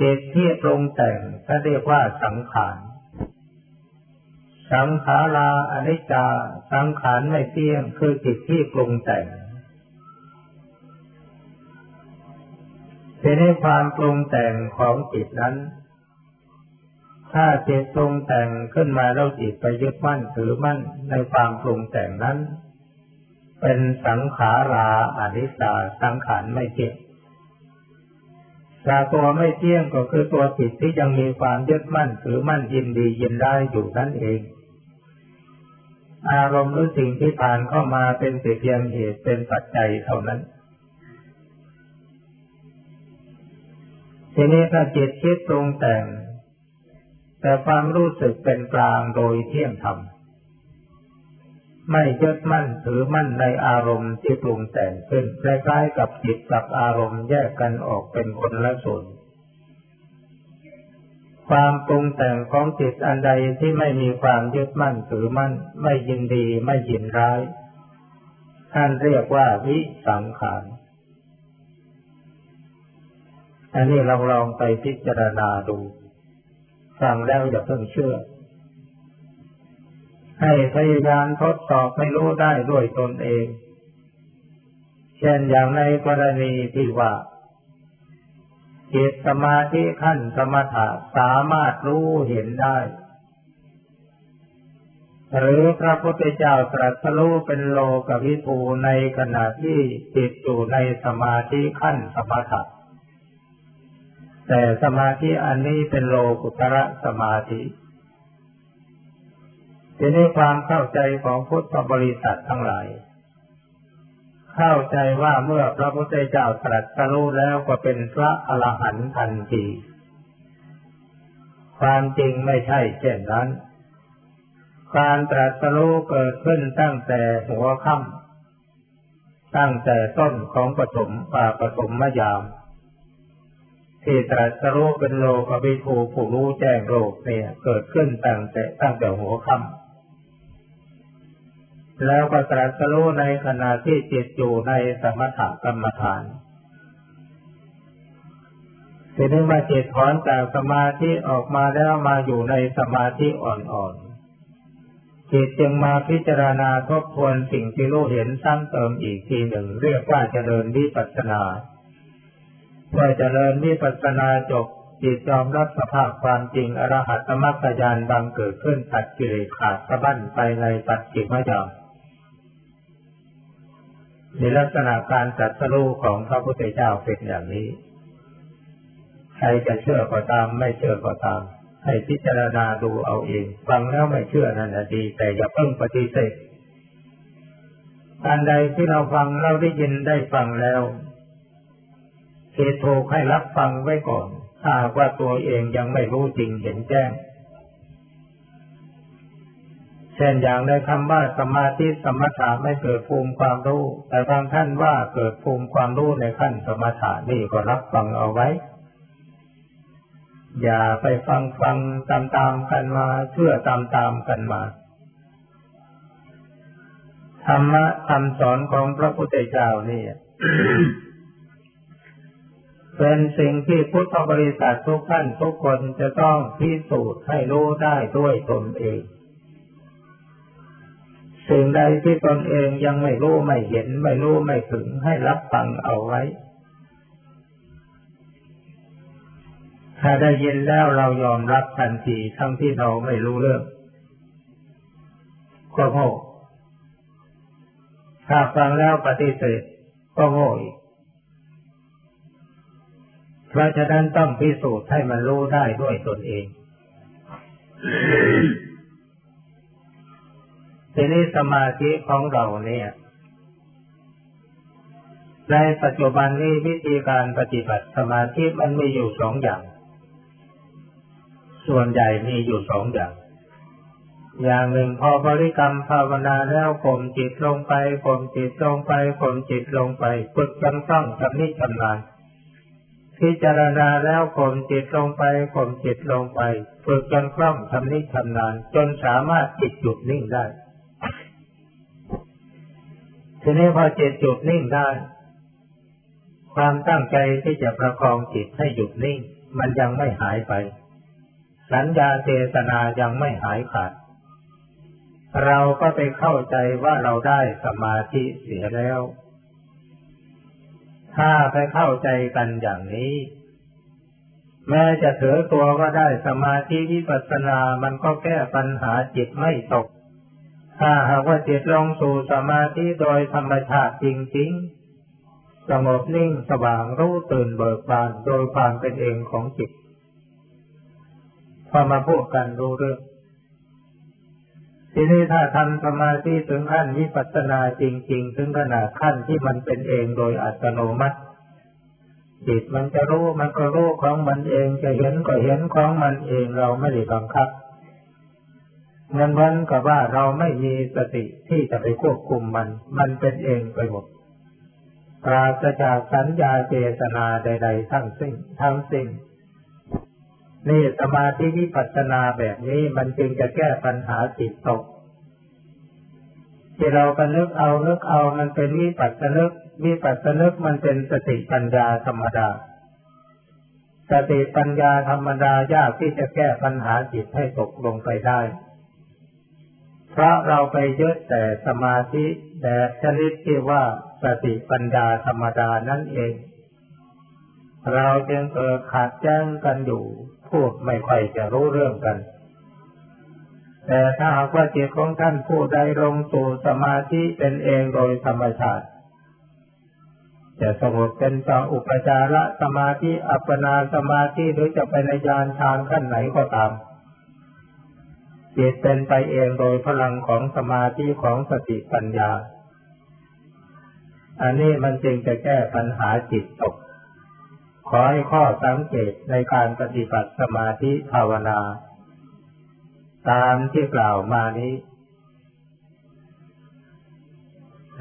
จิตที่ปรุงแต่งก็เรียกว่าสังขารสังขาราอนิจจาสังขารไม่เที่ยงคือจิตที่ปรุงแต่ง ทีนี้ความปรุงแต่งของจิตนั้น ถ้าจิตปรุงแต่งขึ้นมาแล้วจิตไปยึดมั่นถือมั่นในความปรุงแต่งนั้น เป็นสังขาราอนิจจาสังขารไม่เที่ยงแต่ตัวไม่เที่ยงก็คือตัวจิตที่ยังมีความยึดมั่นถือมั่นยินดียินได้อยู่นั่นเอง อารมณ์หรือสิ่งที่ผ่านเข้ามาเป็นเพียงเหตุเป็นปัจจัยเท่านั้น ทีนี้ถ้าจิตคิดตรงแต่ง แต่ความรู้สึกเป็นกลางโดยเที่ยงธรรมไม่ยึดมั่นถือมั่นในอารมณ์ที่ปรุงแต่งขึ้นคล้ายๆกับจิตกับอารมณ์แยกกันออกเป็นคนละส่วนความปรุงแต่งของจิตอันใดที่ไม่มีความยึดมั่นถือมั่น ไม่ยินดีไม่ยินร้าย ท่านเรียกว่าวิสังขาร อันนี้เราลองไปพิจารณาดู ฟังแล้วอย่าเพิ่งเชื่อ ให้พยายามทดสอบไม่รู้ได้ด้วยตนเอง เช่นอย่างในกรณีที่ว่าจิตสมาธิขั้นสมถะสามารถรู้เห็นได้ หรือพระพุทธเจ้าตรัสรู้เป็นโลกวิภูในขณะที่จิตอยู่ในสมาธิขั้นสมถะ แต่สมาธิอันนี้เป็นโลกุตระสมาธิ ทีนี้ความเข้าใจของพุทธบริษัททั้งหลาย เข้าใจว่าเมื่อพระพุทธเจ้าตรัสรู้แล้วก็เป็นพระอรหันต์ทันทีความจริงไม่ใช่เช่นนั้น การตรัสรู้เกิดขึ้นตั้งแต่หัวค่ำตั้งแต่ต้นของปฐมป่าปฐมมยาม ที่ตรัสรู้เป็นโลกวิภูผู้รู้แจ้งโลกเนี่ย เกิดขึ้นตั้งแต่ตั้งแต่หัวค่ำแล้วก็ตรัสรู้ในขณะที่จิตอยู่ในสมถกรรมฐานทีนี้มาจิตถอนจากสมาธิออกมาแล้วมาอยู่ในสมาธิอ่อนๆจิตจึงมาพิจารณาทบทวนสิ่งที่รู้เห็นซ้ำเติมอีกทีหนึ่ง เรียกว่าเจริญวิปัสสนา เมื่อเจริญวิปัสสนาจบจิตยอมรับสภาพความจริงอรหัตมรรคญาณบางเกิดขึ้นตัดกิเลสขาดสะบั้นไปในปัจจิมยามในลักษณะการจัดสรู้ของพระพุทธเจ้าเป็นอย่างนี้ ใครจะเชื่อก็ตามไม่เชื่อก็ตามให้พิจารณาดูเอาเอง ฟังแล้วไม่เชื่อนั่นดี แต่อย่าเพิ่งปฏิเสธการใดที่เราฟังเราได้ยินได้ฟังแล้ว เหตุถูกให้รับฟังไว้ก่อน ถ้าว่าตัวเองยังไม่รู้จริงเห็นแจ้ง เช่นอย่างในคำว่าสมาธิสมถะไม่เกิดภูมิความรู้ แต่บางท่านว่าเกิดภูมิความรู้ในขั้นสมถะนี่ก็รับฟังเอาไว้ อย่าไปฟังฟังตามตามกันมาเชื่อตามตามกันมาธรรมะคำสอนของพระพุทธเจ้านี่ เป็นสิ่งที่พุทธบริษัททุกท่านทุกคนจะต้องพิสูจน์ให้รู้ได้ด้วยตนเอง สิ่งใดที่ตนเองยังไม่รู้ไม่เห็นไม่รู้ไม่ถึงให้รับฟังเอาไว้ ถ้าได้ยินแล้วเรายอมรับทันทีทั้งที่เราไม่รู้เรื่องก็โง่ถ้าฟังแล้วปฏิเสธก็โง่อีก ราะฉะนั้นต้องพิสูจน์ให้มันรู้ได้ด้วยตนเอง ทีนี้สมาธิของเราเนี่ย ในปัจจุบันนี้วิธีการปฏิบัติสมาธิมันมีอยู่สองอย่าง ส่วนใหญ่มีอยู่สองอย่าง อย่างหนึ่งพอบริกรรมภาวนาแล้วข่มจิตลงไปข่มจิตลงไปข่มจิตลงไปฝึกจำต้องจำนิจำนาน พิจารณาแล้วข่มจิตลงไปข่มจิตลงไปฝึกจนคล่องทำนิชำนาญจนสามารถจิตจุดนิ่งได้ ทีนี้พอจิตจุดนิ่งได้ ความตั้งใจที่จะประคองจิตให้หยุดนิ่ง มันยังไม่หายไป สัญญาเจตนายังไม่หายขาดเราก็ไปเข้าใจว่าเราได้สมาธิเสียแล้ว ถ้าไปเข้าใจกันอย่างนี้ แม้จะเถือตัวว่าได้สมาธิวิปัสสนา มันก็แก้ปัญหาจิตไม่ตก ถ้าหากว่าจิตลงสู่สมาธิโดยธรรมชาติจริง ๆ สงบนิ่งสว่างรู้ตื่นเบิกบานโดยความเป็นเองของจิต พอมาพูดกันรู้เรื่อง ทีนี้ถ้าทำสมาธิถึงขั้นวิปัสสนาจริง ๆ ถึงขนาดขั้นที่มันเป็นเองโดยอัตโนมัติจิตมันจะรู้มันก็รู้ของมันเองจะเห็นก็เห็นของมันเองเราไม่ได้บังคับเงินวันกับว่าเราไม่มีสติที่จะไปควบคุมมัน มันเป็นเองไปหมดปราศจากสัญญาเจตนาใด ๆ ทั้งสิ้นทั้งสิ้น นี่สมาธิวิปัสสนาแบบนี้มันจึงจะแก้ปัญหาจิตตก ที่เราก็นึกเอานึกเอามันเป็นวิปัสสนึกวิปัสสนึกมันเป็นสติปัญญาธรรมดา สติปัญญาธรรมดายากที่จะแก้ปัญหาจิตให้ตกลงไปได้ เพราะเราไปยึดแต่สมาธิแบบชนิดที่ว่าสติปัญญาธรรมดานั่นเอง เราจึงเกิดขาดแจ้งกันอยู่ พูดไม่ค่อยจะรู้เรื่องกัน แต่ถ้าหากว่าจิตของท่านผู้ใดลงสู่สมาธิเป็นเองโดยธรรมชาติ จะสงบเป็นสอุปจาระสมาธิอัปปนาสมาธิหรือจะเป็นญาณฌานขั้นไหนก็ตามจิตเป็นไปเองโดยพลังของสมาธิของสติปัญญา อันนี้มันจึงจะแก้ปัญหาจิตตก ขอให้ข้อสังเกตในการปฏิบัติสมาธิภาวนา ตามที่กล่าวมานี้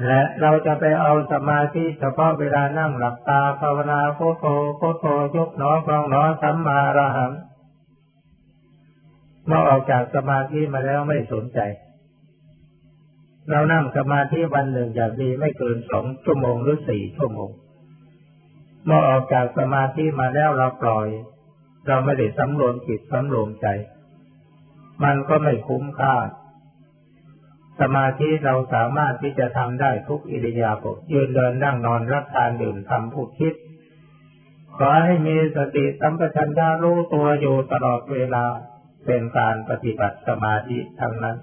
และเราจะไปเอาสมาธิเฉพาะเวลานั่งหลับตาภาวนาโคโตโคโตยกหนอฟองหนอสัมมาระหังเมื่อออกจากสมาธิมาแล้วไม่สนใจ เรานั่งสมาธิวันหนึ่งอย่างดีไม่เกินสองชั่วโมงหรือสี่ชั่วโมง เมื่อออกจากสมาธิมาแล้วเราปล่อย เราไม่ได้สำรวมจิตสำรวมใจ มันก็ไม่คุ้มค่า สมาธิเราสามารถที่จะทำได้ทุกอิริยาบถยืนเดินนั่งนอนรับทานดื่มทำพูดคิด ขอให้มีสติสัมปชัญญะรู้ตัวอยู่ตลอดเวลาเป็นการปฏิบัติสมาธิทั้งนั้น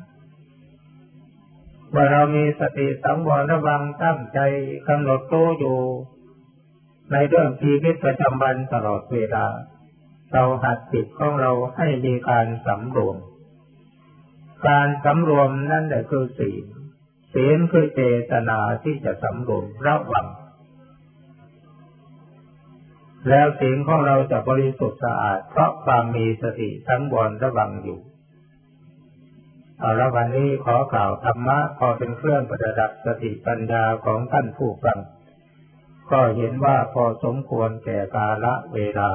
เมื่อเรามีสติสังวรระวังตั้งใจกำหนดตัวอยู่ ในเรื่องชีวิตประจำวันตลอดเวลา เราหัดจิตของเราให้มีการสำรวม การสำรวมนั่นแหละคือศีลศีลคือเจตนาที่จะสำรวมระวัง แล้วศีลของเราจะบริสุทธิ์สะอาด เพราะความมีสติสังวรระวังอยู่เอาละวันนี้ขอกล่าวธรรมะพอเป็นเครื่องประดับสติปัญญาของท่านผู้ฟัง ก็เห็นว่าพอสมควรแก่กาละเวลา